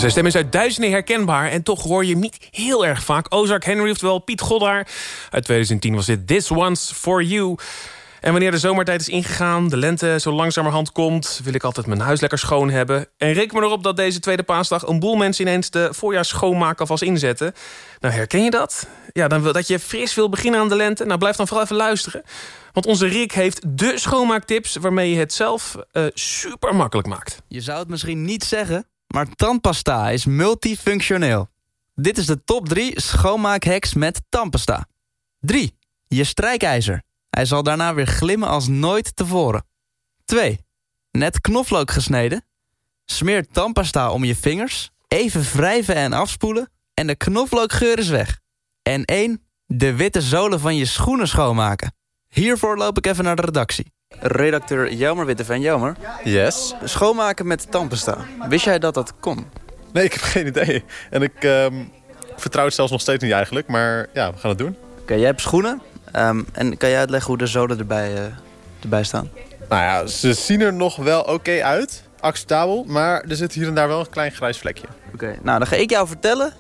Zijn stem is uit duizenden herkenbaar en toch hoor je hem niet heel erg vaak. Ozark Henry, oftewel Piet Goddaar. Uit 2010 was dit This One's For You. En wanneer de zomertijd is ingegaan, de lente zo langzamerhand komt... wil ik altijd mijn huis lekker schoon hebben. En reken me erop dat deze tweede paasdag... een boel mensen ineens de voorjaars schoonmaak alvast inzetten. Nou, herken je dat? Ja, dan wil dat je fris wil beginnen aan de lente. Nou, blijf dan vooral even luisteren. Want onze Rick heeft de schoonmaaktips... waarmee je het zelf uh, super makkelijk maakt. Je zou het misschien niet zeggen... maar tandpasta is multifunctioneel. Dit is de top 3 schoonmaakhacks met tandpasta. 3. Je strijkijzer. Hij zal daarna weer glimmen als nooit tevoren. 2. Net knoflook gesneden. Smeer tandpasta om je vingers. Even wrijven en afspoelen. En de knoflookgeur is weg. En 1. De witte zolen van je schoenen schoonmaken. Hiervoor loop ik even naar de redactie. Redacteur Jelmer Witteven. Jelmer. Yes? Schoonmaken met tandpasta. Wist jij dat dat kon? Nee, ik heb geen idee. En ik um, vertrouw het zelfs nog steeds niet eigenlijk. Maar ja, we gaan het doen. Oké, okay, jij hebt schoenen. Um, en kan jij uitleggen hoe de zolen erbij, uh, erbij staan? Nou ja, ze zien er nog wel oké okay uit. Acceptabel. Maar er zit hier en daar wel een klein grijs vlekje. Oké, okay, nou dan ga ik jou vertellen.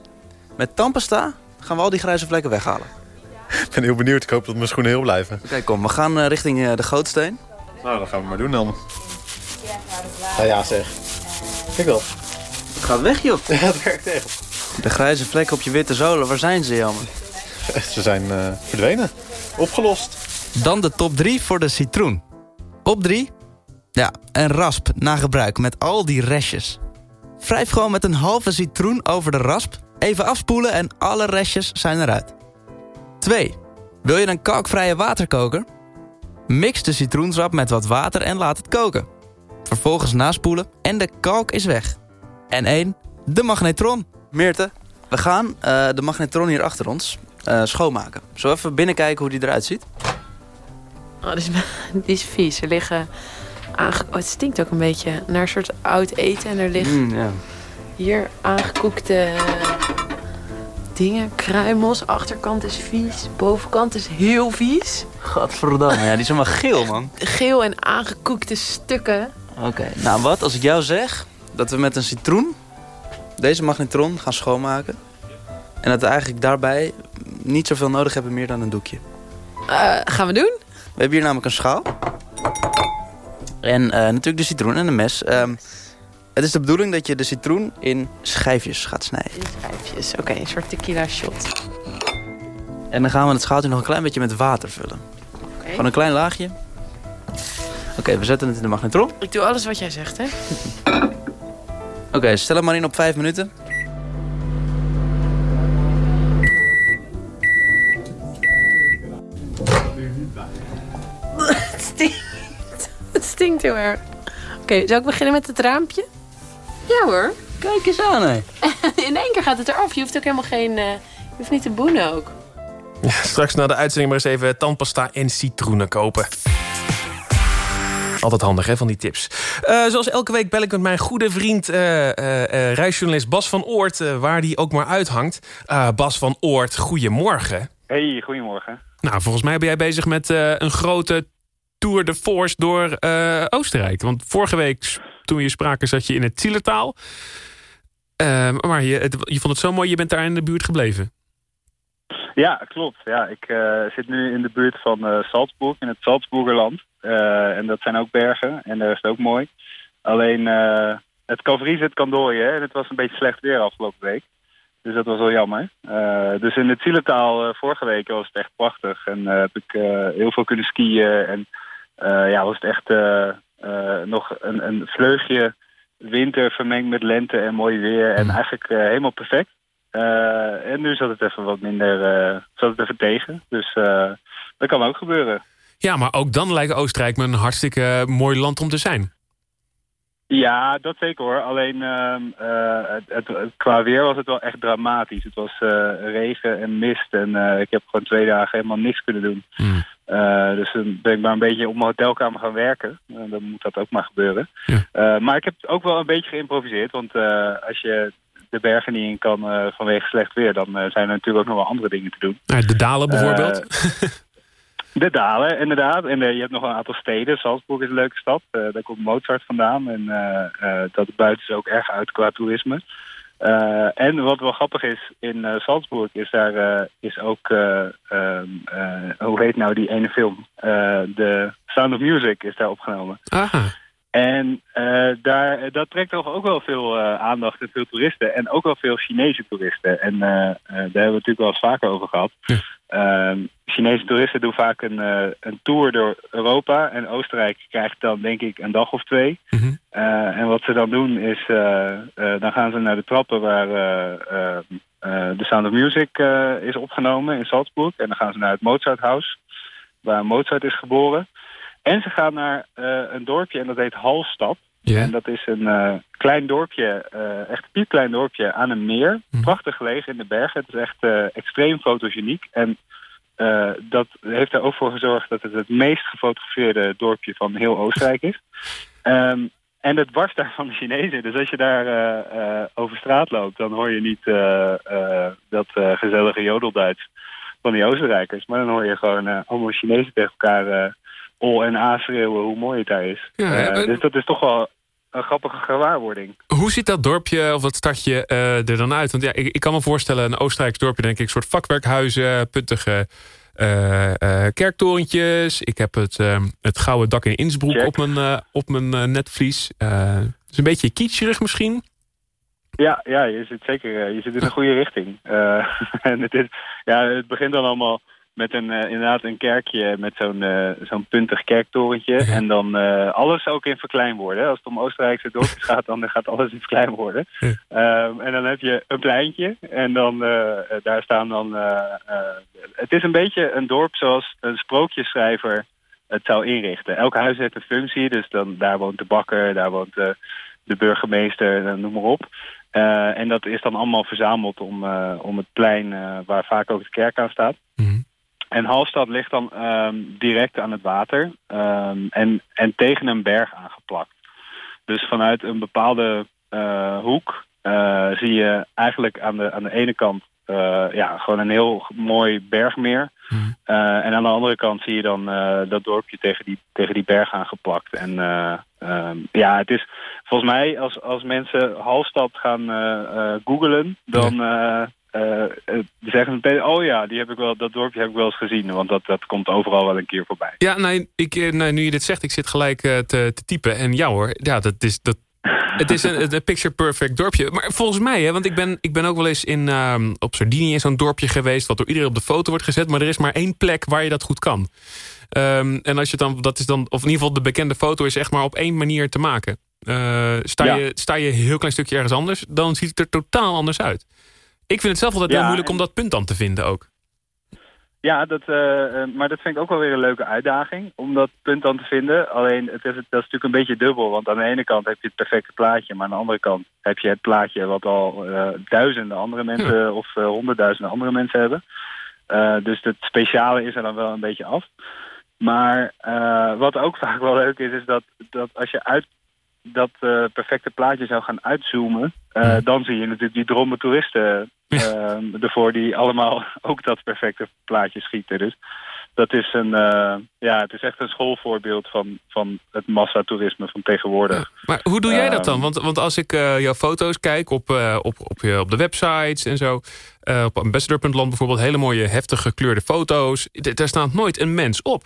Met tandpasta gaan we al die grijze vlekken weghalen. Ik ben heel benieuwd. Ik hoop dat mijn schoenen heel blijven. Oké, kom. We gaan uh, richting uh, de gootsteen. Nou, dat gaan we maar doen dan. Ja, ja zeg. Kijk wel. Het gaat weg, joh. Ja, het werkt echt. De grijze vlekken op je witte zolen, waar zijn ze, jammer? Ze zijn uh, verdwenen. Opgelost. Dan de top 3 voor de citroen. Op 3. Ja, een rasp na gebruik met al die restjes. Wrijf gewoon met een halve citroen over de rasp. Even afspoelen en alle restjes zijn eruit. 2. Wil je een kalkvrije waterkoker? Mix de citroensap met wat water en laat het koken. Vervolgens naspoelen en de kalk is weg. En 1. De magnetron. Meerte, we gaan uh, de magnetron hier achter ons uh, schoonmaken. Zullen we even binnenkijken hoe die eruit ziet? Oh, die, is, die is vies. Er liggen... Aange... Oh, het stinkt ook een beetje naar een soort oud eten. En er liggen mm, ja. hier aangekoekte dingen. Kruimels. Achterkant is vies. Bovenkant is heel vies. Gadverdamme. Ja, die is helemaal geel, man. Geel en aangekoekte stukken. Oké, okay. nou wat als ik jou zeg dat we met een citroen deze magnetron gaan schoonmaken. En dat we eigenlijk daarbij niet zoveel nodig hebben meer dan een doekje. Uh, gaan we doen? We hebben hier namelijk een schaal. En uh, natuurlijk de citroen en een mes. Um, het is de bedoeling dat je de citroen in schijfjes gaat snijden. In schijfjes, oké. Okay, een soort tequila shot. En dan gaan we het schaaltje nog een klein beetje met water vullen. Okay. Gewoon een klein laagje. Oké, okay, we zetten het in de magnetron. Ik doe alles wat jij zegt, hè? Oké, okay, stel hem maar in op vijf minuten. Het stinkt. Het stinkt heel erg. Oké, zal ik beginnen met het raampje? Ja hoor. Kijk eens aan, hè. In één keer gaat het eraf. Je hoeft ook helemaal geen... Uh, je hoeft niet te boenen ook. Ja, straks na de uitzending maar eens even tandpasta en citroenen kopen. Altijd handig, hè, van die tips. Uh, zoals elke week bel ik met mijn goede vriend, uh, uh, reisjournalist Bas van Oort... waar die ook maar uithangt. Bas van Oort, goedemorgen. Hey, goedemorgen. Nou, volgens mij ben jij bezig met een grote tour de force door Oostenrijk. Want vorige week, toen je spraken, zat je in het Zielertaal. maar je, je vond het zo mooi, je bent daar in de buurt gebleven. Ja, klopt. Ja, ik uh, zit nu in de buurt van uh, Salzburg, in het Salzburgerland. Uh, en dat zijn ook bergen en daar is het ook mooi. Alleen het kan vriezen, het kan dooien. En het was een beetje slecht weer afgelopen week. Dus dat was wel jammer. dus in het Zieletaal vorige week was het echt prachtig. En heb ik heel veel kunnen skiën. En ja, was het echt nog een, een vleugje winter vermengd met lente en mooi weer. En eigenlijk helemaal perfect. Uh, en nu zat het even wat minder, uh, zat het even tegen. Dus dat kan ook gebeuren. Ja, maar ook dan lijkt Oostenrijk me een hartstikke mooi land om te zijn. Ja, dat zeker hoor. Alleen ehm, het, het, het, qua weer was het wel echt dramatisch. Het was regen en mist en ik heb gewoon twee dagen helemaal niks kunnen doen. Hmm. dus dan ben ik maar een beetje op mijn hotelkamer gaan werken. dan moet dat ook maar gebeuren. Ja. maar ik heb ook wel een beetje geïmproviseerd. Want als je de bergen niet in kan vanwege slecht weer... dan zijn er natuurlijk ook nog wel andere dingen te doen. de Dalen bijvoorbeeld? De Dalen, inderdaad. En je hebt nog een aantal steden. Salzburg is een leuke stad. daar komt Mozart vandaan. En dat buiten is ook erg uit qua toerisme. Eh, en wat wel grappig is in eh, Salzburg is daar eh, is ook eh, ehm, eh, hoe heet nou die ene film? Eh The Sound of Music is daar opgenomen. Aha. En eh, daar, dat trekt toch ook wel veel eh, aandacht en veel toeristen. En ook wel veel Chinese toeristen. En eh, eh, daar hebben we het natuurlijk wel eens vaker over gehad. Ehm, Chinese toeristen doen vaak een, eh, een tour door Europa. En Oostenrijk krijgt dan denk ik een dag of twee. Eh, en wat ze dan doen is, eh, dan gaan ze naar de trappen waar The Sound of Music is opgenomen in Salzburg. En dan gaan ze naar het Mozarthaus, waar Mozart is geboren. En ze gaan naar een dorpje en dat heet Hallstad. En dat is een eh, klein dorpje, eh, echt een piepklein dorpje aan een meer. Prachtig gelegen in de bergen. Het is echt eh, extreem fotogeniek. En dat heeft er ook voor gezorgd dat het het meest gefotografeerde dorpje van heel Oostenrijk is. Ehm, en het barst daar van de Chinezen. Dus als je daar over straat loopt, dan hoor je niet dat gezellige jodelduits van die Oostenrijkers. Maar dan hoor je gewoon allemaal Chinezen tegen elkaar ol en a schreeuwen hoe mooi het daar is. Ja, Eh, Dus dat is toch wel een grappige gewaarwording. Hoe ziet dat dorpje of dat stadje eh, er dan uit? Want ja, ik, ik kan me voorstellen, een Oostenrijks dorpje, denk ik, een soort vakwerkhuizen, puntige eh, kerktorentjes. Ik heb het, eh, het gouden dak in Innsbruck op mijn, op mijn netvlies. Het is een beetje kitscherig misschien. Ja, ja je zit zeker je zit in de goede richting. En het, is, ja, het begint dan allemaal met een, eh, inderdaad een kerkje met zo'n eh, zo'n puntig kerktorentje. En dan eh, alles ook in verkleinwoorden. Als het om Oostenrijkse dorpjes gaat, dan gaat alles in verkleinwoorden. Ehm, en dan heb je een pleintje. En dan daar staan dan... het is een beetje een dorp zoals een sprookjesschrijver het zou inrichten. Elk huis heeft een functie. Dus dan, daar woont de bakker, daar woont de, burgemeester, eh, noem maar op. En dat is dan allemaal verzameld om, om het plein waar vaak ook de kerk aan staat. En Halstad ligt dan ehm, direct aan het water ehm, en, en tegen een berg aangeplakt. Dus vanuit een bepaalde eh, hoek eh, zie je eigenlijk aan de, aan de ene kant eh, ja, gewoon een heel mooi bergmeer. Eh, en aan de andere kant zie je dan dat dorpje tegen die, tegen die berg aangeplakt. En eh, ehm, ja, het is volgens mij als, als mensen Halstad gaan googelen, dan eh, zeggen ze meteen, oh ja, die heb ik wel, dat dorpje heb ik wel eens gezien. Want dat, dat komt overal wel een keer voorbij. Ja, nee, ik, eh, nee, nu je dit zegt, ik zit gelijk te, te typen. En ja hoor, ja, dat is, dat, het is een, een picture perfect dorpje. Maar volgens mij, hè, want ik ben, ik ben ook wel eens in, ehm, op Sardinië in zo'n dorpje geweest... wat door iedereen op de foto wordt gezet. Maar er is maar één plek waar je dat goed kan. Ehm, en als je dan, dat is dan, of in ieder geval de bekende foto is echt maar op één manier te maken. Sta, Ja. je, sta je een heel klein stukje ergens anders, dan ziet het er totaal anders uit. Ik vind het zelf altijd Ja, heel moeilijk en- om dat punt dan te vinden ook. Ja, dat, eh, eh, maar dat vind ik ook wel weer een leuke uitdaging om dat punt dan te vinden. Alleen het is, dat is natuurlijk een beetje dubbel, want aan de ene kant heb je het perfecte plaatje, maar aan de andere kant heb je het plaatje wat al eh, duizenden andere mensen of eh, honderdduizenden andere mensen hebben. Dus het speciale is er dan wel een beetje af. Maar wat ook vaak wel leuk is, is dat, dat als je uit dat eh, perfecte plaatje zou gaan uitzoomen, eh, dan zie je natuurlijk die dromme toeristen eh, ervoor die allemaal ook dat perfecte plaatje schieten. Dus dat is een, ja, het is echt een schoolvoorbeeld van, van het massatoerisme van tegenwoordig. Maar hoe doe jij dat dan? Ehm, Want, want als ik jouw foto's kijk op, op, op, je, op de websites en zo... op ambassador.land bijvoorbeeld, hele mooie heftig gekleurde foto's. Daar staat nooit een mens op.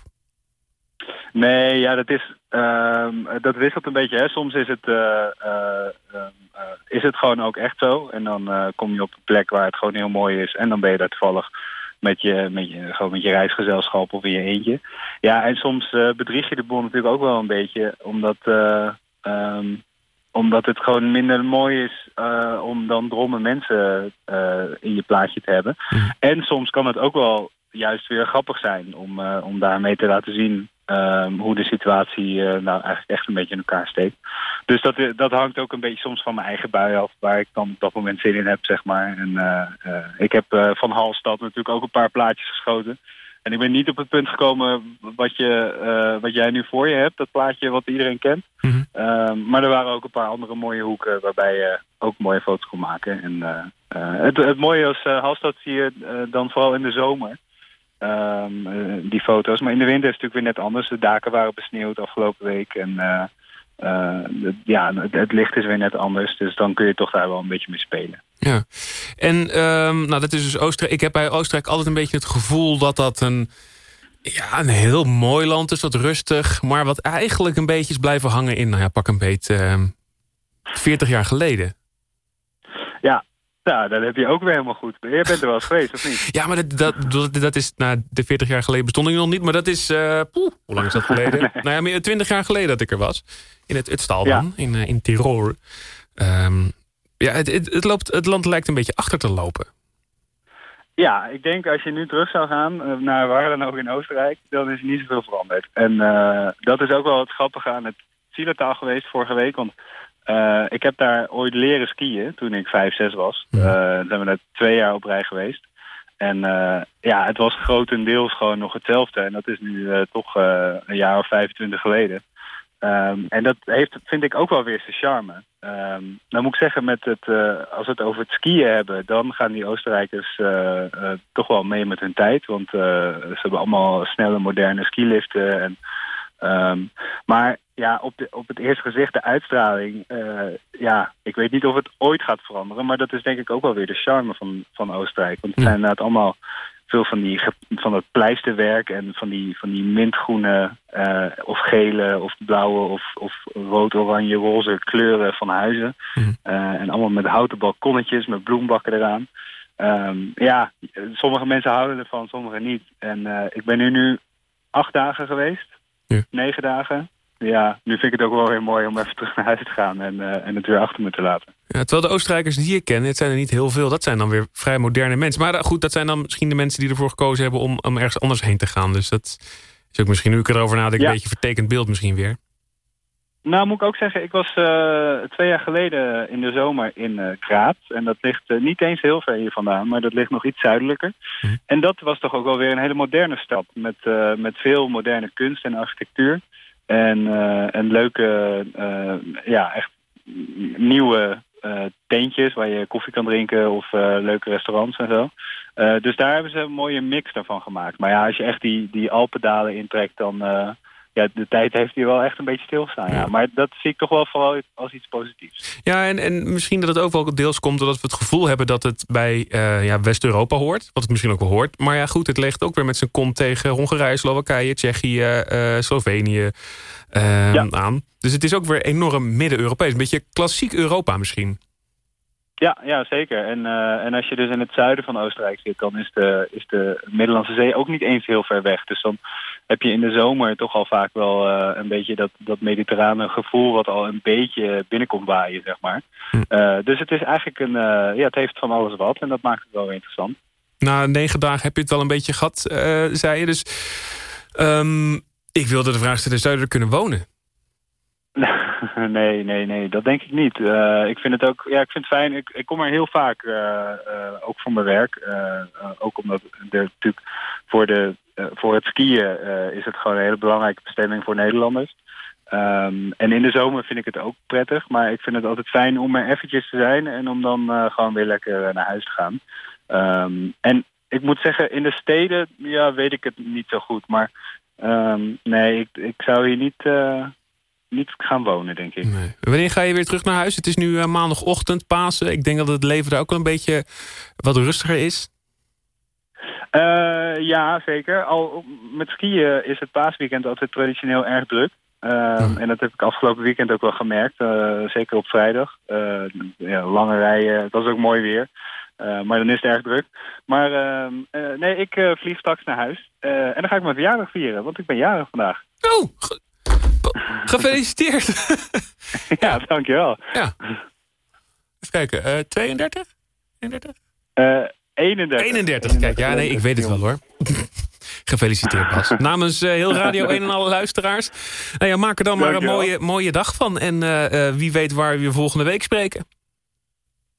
Nee, ja, dat is ehm, dat wisselt een beetje. Hè. Soms is het, eh, eh, ehm, eh, is het gewoon ook echt zo. En dan kom je op een plek waar het gewoon heel mooi is. En dan ben je daar toevallig met je, met je, gewoon met je reisgezelschap of in je eentje. Ja, en soms bedrieg je de boel natuurlijk ook wel een beetje. Omdat, eh, ehm, omdat het gewoon minder mooi is om dan dromme mensen in je plaatje te hebben. En soms kan het ook wel juist weer grappig zijn om, om daarmee te laten zien ehm, hoe de situatie eh, nou eigenlijk echt een beetje in elkaar steekt. Dus dat, eh, dat hangt ook een beetje soms van mijn eigen bui af, waar ik dan op dat moment zin in heb, zeg maar. En eh, ik heb van Halstad natuurlijk ook een paar plaatjes geschoten. En ik ben niet op het punt gekomen wat, je, wat jij nu voor je hebt, dat plaatje wat iedereen kent. Ehm, maar er waren ook een paar andere mooie hoeken waarbij je ook mooie foto's kon maken. En het, het mooie als Halstad zie je dan vooral in de zomer. Ehm, eh, die foto's. Maar in de winter is het natuurlijk weer net anders. De daken waren besneeuwd afgelopen week. En eh, eh, het- ja, het, het licht is weer net anders. Dus dan kun je toch daar wel een beetje mee spelen. Ja. En ehm, nou, dat is dus Oostenrijk. Ik heb bij Oostenrijk altijd een beetje het gevoel dat dat een, ja, een heel mooi land is. Wat rustig. Maar wat eigenlijk een beetje is blijven hangen in, nou ja, pak een beet, ehm 40 jaar geleden. Ja, ja, dat heb je ook weer helemaal goed. Jij bent er wel eens geweest, of niet? Ja, maar dat, dat, dat, dat is, nou, de 40 jaar geleden bestond ik nog niet. Maar dat is, eh, poeh, hoe lang is dat geleden? nou ja, meer 20 jaar geleden dat ik er was. In het, het Stalman, in, eh, in Tirol. Ehm, ja, het, het, het, loopt, het land lijkt een beetje achter te lopen. Ja, ik denk als je nu terug zou gaan eh, naar waar dan ook in Oostenrijk, dan is niet zoveel veranderd. En dat is ook wel het grappige aan het Zielertaal geweest vorige week. Want eh, ik heb daar ooit leren skiën toen ik vijf, zes was. Eh dan zijn we daar twee jaar op rij geweest. En eh, ja, het was grotendeels gewoon nog hetzelfde. En dat is nu toch een jaar of 25 geleden. Ehm, en dat heeft, vind ik ook wel weer zijn charme. Ehm dan moet ik zeggen, met het, als we het over het skiën hebben... dan gaan die Oostenrijkers toch wel mee met hun tijd. Want ze hebben allemaal snelle, moderne skiliften. En, ehm, maar ja, op, de, op het eerste gezicht, de uitstraling... eh, ja, ik weet niet of het ooit gaat veranderen... maar dat is denk ik ook wel weer de charme van, van Oostenrijk. Want het zijn inderdaad allemaal veel van, die, van dat pleisterwerk en van die, van die mintgroene eh, of gele of blauwe of, of rood, oranje, roze kleuren van huizen. Eh, en allemaal met houten balkonnetjes met bloembakken eraan. Ehm, ja, sommige mensen houden ervan, sommige niet. En ik ben nu nu acht dagen geweest. Negen dagen. Ja, nu vind ik het ook wel weer mooi om even terug naar huis te gaan en, eh, en het weer achter me te laten. Ja, terwijl de Oostenrijkers die ik ken, het zijn er niet heel veel. Dat zijn dan weer vrij moderne mensen. Maar goed, dat zijn dan misschien de mensen die ervoor gekozen hebben... om, om ergens anders heen te gaan. Dus dat is ook misschien, nu ik erover nadenk... Ja. een beetje vertekend beeld misschien weer. Nou, moet ik ook zeggen, ik was eh, twee jaar geleden in de zomer in eh Kraat. En dat ligt eh, niet eens heel ver hier vandaan, maar dat ligt nog iets zuidelijker. En dat was toch ook wel weer een hele moderne stad. Met, met veel moderne kunst en architectuur. En, en leuke, ja, echt nieuwe tentjes waar je koffie kan drinken of leuke restaurants en zo. Dus daar hebben ze een mooie mix daarvan gemaakt. Maar ja, als je echt die, die Alpendalen intrekt, dan... ja, de tijd heeft hier wel echt een beetje stilgestaan. Ja. Maar dat zie ik toch wel vooral als iets positiefs. Ja, en, en misschien dat het ook wel deels komt... doordat we het gevoel hebben dat het bij eh, ja, West-Europa hoort. Wat het misschien ook wel hoort. Maar ja, goed, het ligt ook weer met zijn kont tegen Hongarije, Slowakije, Tsjechië, eh, Slovenië eh, aan. Dus het is ook weer enorm midden-Europees. Een beetje klassiek Europa misschien. Ja, ja zeker. En, eh, en als je dus in het zuiden van Oostenrijk zit... dan is de, is de Middellandse Zee ook niet eens heel ver weg. Dus dan heb je in de zomer toch al vaak wel eh, een beetje dat, dat mediterrane gevoel... wat al een beetje binnenkomt waaien, zeg maar. Eh, dus het is eigenlijk een... eh, ja, het heeft van alles wat en dat maakt het wel weer interessant. Na negen dagen heb je het wel een beetje gehad, eh, zei je. Dus ehm, ik wilde de vraag stellen, zou je er kunnen wonen? nee, nee, nee, dat denk ik niet. Ik vind het ook, ja, ik vind het fijn. Ik, ik kom er heel vaak, ook voor mijn werk. ook omdat er natuurlijk voor, de, voor het skiën eh, is het gewoon een hele belangrijke bestemming voor Nederlanders. Ehm, en in de zomer vind ik het ook prettig, maar ik vind het altijd fijn om er eventjes te zijn en om dan eh, gewoon weer lekker naar huis te gaan. Ehm, en ik moet zeggen, in de steden, ja, weet ik het niet zo goed. Maar ehm, nee, ik, ik zou hier niet, eh, niet gaan wonen, denk ik. Wanneer ga je weer terug naar huis? Het is nu eh, maandagochtend, Pasen. Ik denk dat het leven daar ook wel een beetje wat rustiger is. Eh, ja, zeker. Al met skiën is het paasweekend altijd traditioneel erg druk. Ehm, En dat heb ik afgelopen weekend ook wel gemerkt. eh, zeker op vrijdag. Eh, ja, lange rijen. Het was ook mooi weer. Maar dan is het erg druk. Maar ehm, eh, nee, ik vlieg straks naar huis. En dan ga ik mijn verjaardag vieren. Want ik ben jarig vandaag. Oh, gefeliciteerd. ja, dankjewel. Ja. Even kijken, eh 32? 31? Eh 31. 31, kijk. Ja, nee, ik weet het wel hoor. Gefeliciteerd Bas. Namens eh, heel Radio 1 en alle luisteraars. Nou ja, maak er dan maar een mooie, mooie dag van. En eh, eh, wie weet waar we volgende week spreken.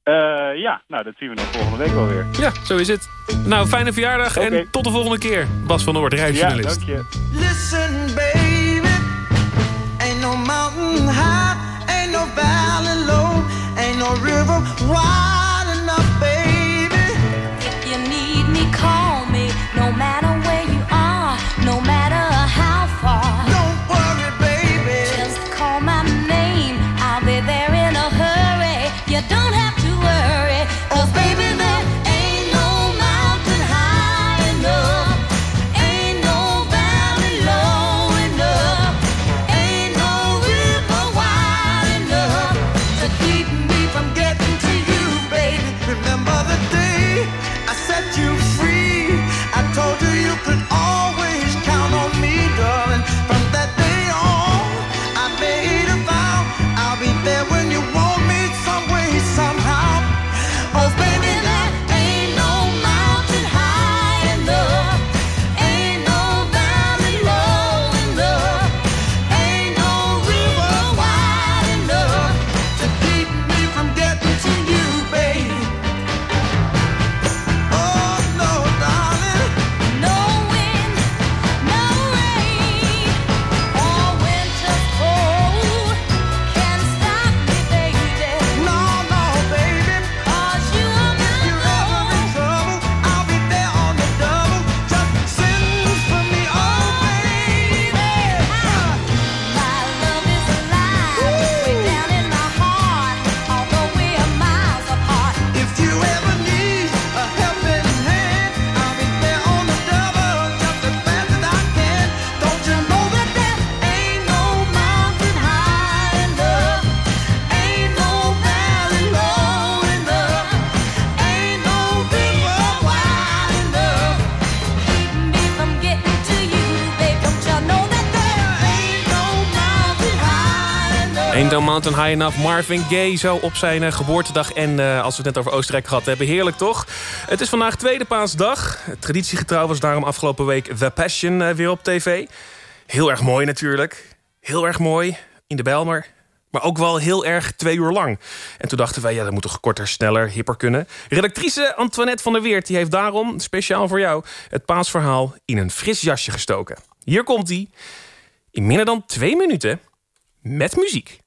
Eh, ja, nou dat zien we dan volgende week wel weer. Ja, zo is het. Nou, fijne verjaardag en tot de volgende keer. Bas van Noord, Ja, reisjournalist. dank je. Listen, baby, ain't no mountain high, ain't no valley low, ain't no river wide mountain high enough. Marvin Gaye zo op zijn eh, geboortedag. En eh, als we het net over Oostenrijk gehad hebben, heerlijk toch? Het is vandaag tweede paasdag. Traditiegetrouw was daarom afgelopen week The Passion eh, weer op tv. Heel erg mooi natuurlijk. Heel erg mooi. In de Bijlmer. Maar ook wel heel erg twee uur lang. En toen dachten wij, ja, dat moet toch korter, sneller, hipper kunnen. Redactrice Antoinette van der Weert die heeft daarom, speciaal voor jou... het paasverhaal in een fris jasje gestoken. Hier komt hij. In minder dan twee minuten met muziek.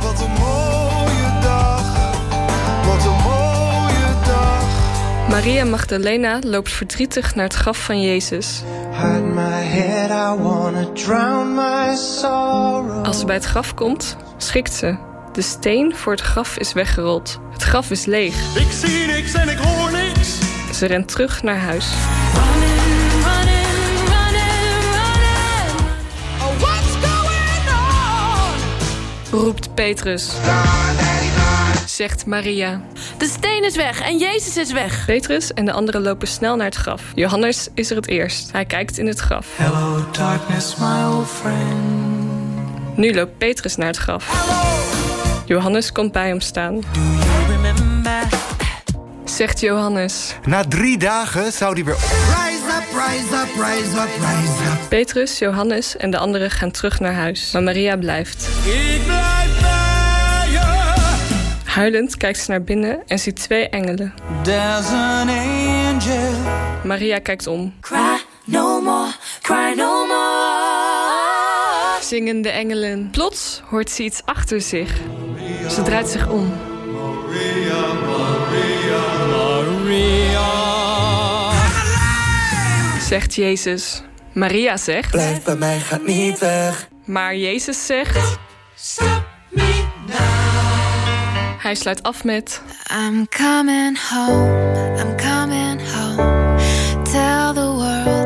Wat een mooie dag, wat een mooie dag. Maria Magdalena loopt verdrietig naar het graf van Jezus. Head. Als ze bij het graf komt, schrikt ze. De steen voor het graf is weggerold. Het graf is leeg. Ik zie niks en ik hoor niks. Ze rent terug naar huis. Roept Petrus. Zegt Maria. De steen is weg en Jezus is weg. Petrus en de anderen lopen snel naar het graf. Johannes is er het eerst. Hij kijkt in het graf. Hello, darkness, my old friend. Nu loopt Petrus naar het graf. Johannes komt bij hem staan. Zegt Johannes. Na drie dagen zou die weer... Rise up, rise up, rise up. Petrus, Johannes en de anderen gaan terug naar huis. Maar Maria blijft. Ik blijf bij je. Huilend kijkt ze naar binnen en ziet twee engelen. There's an angel. Maria kijkt om. Cry no more, cry no more. Zingen de engelen. Plots hoort ze iets achter zich. Ze draait zich om. zegt Jezus. Maria zegt. Blijf bij mij, gaat niet weg. Maar Jezus zegt. Stop me now. Hij sluit af met. I'm coming home, I'm coming home. Tell the world.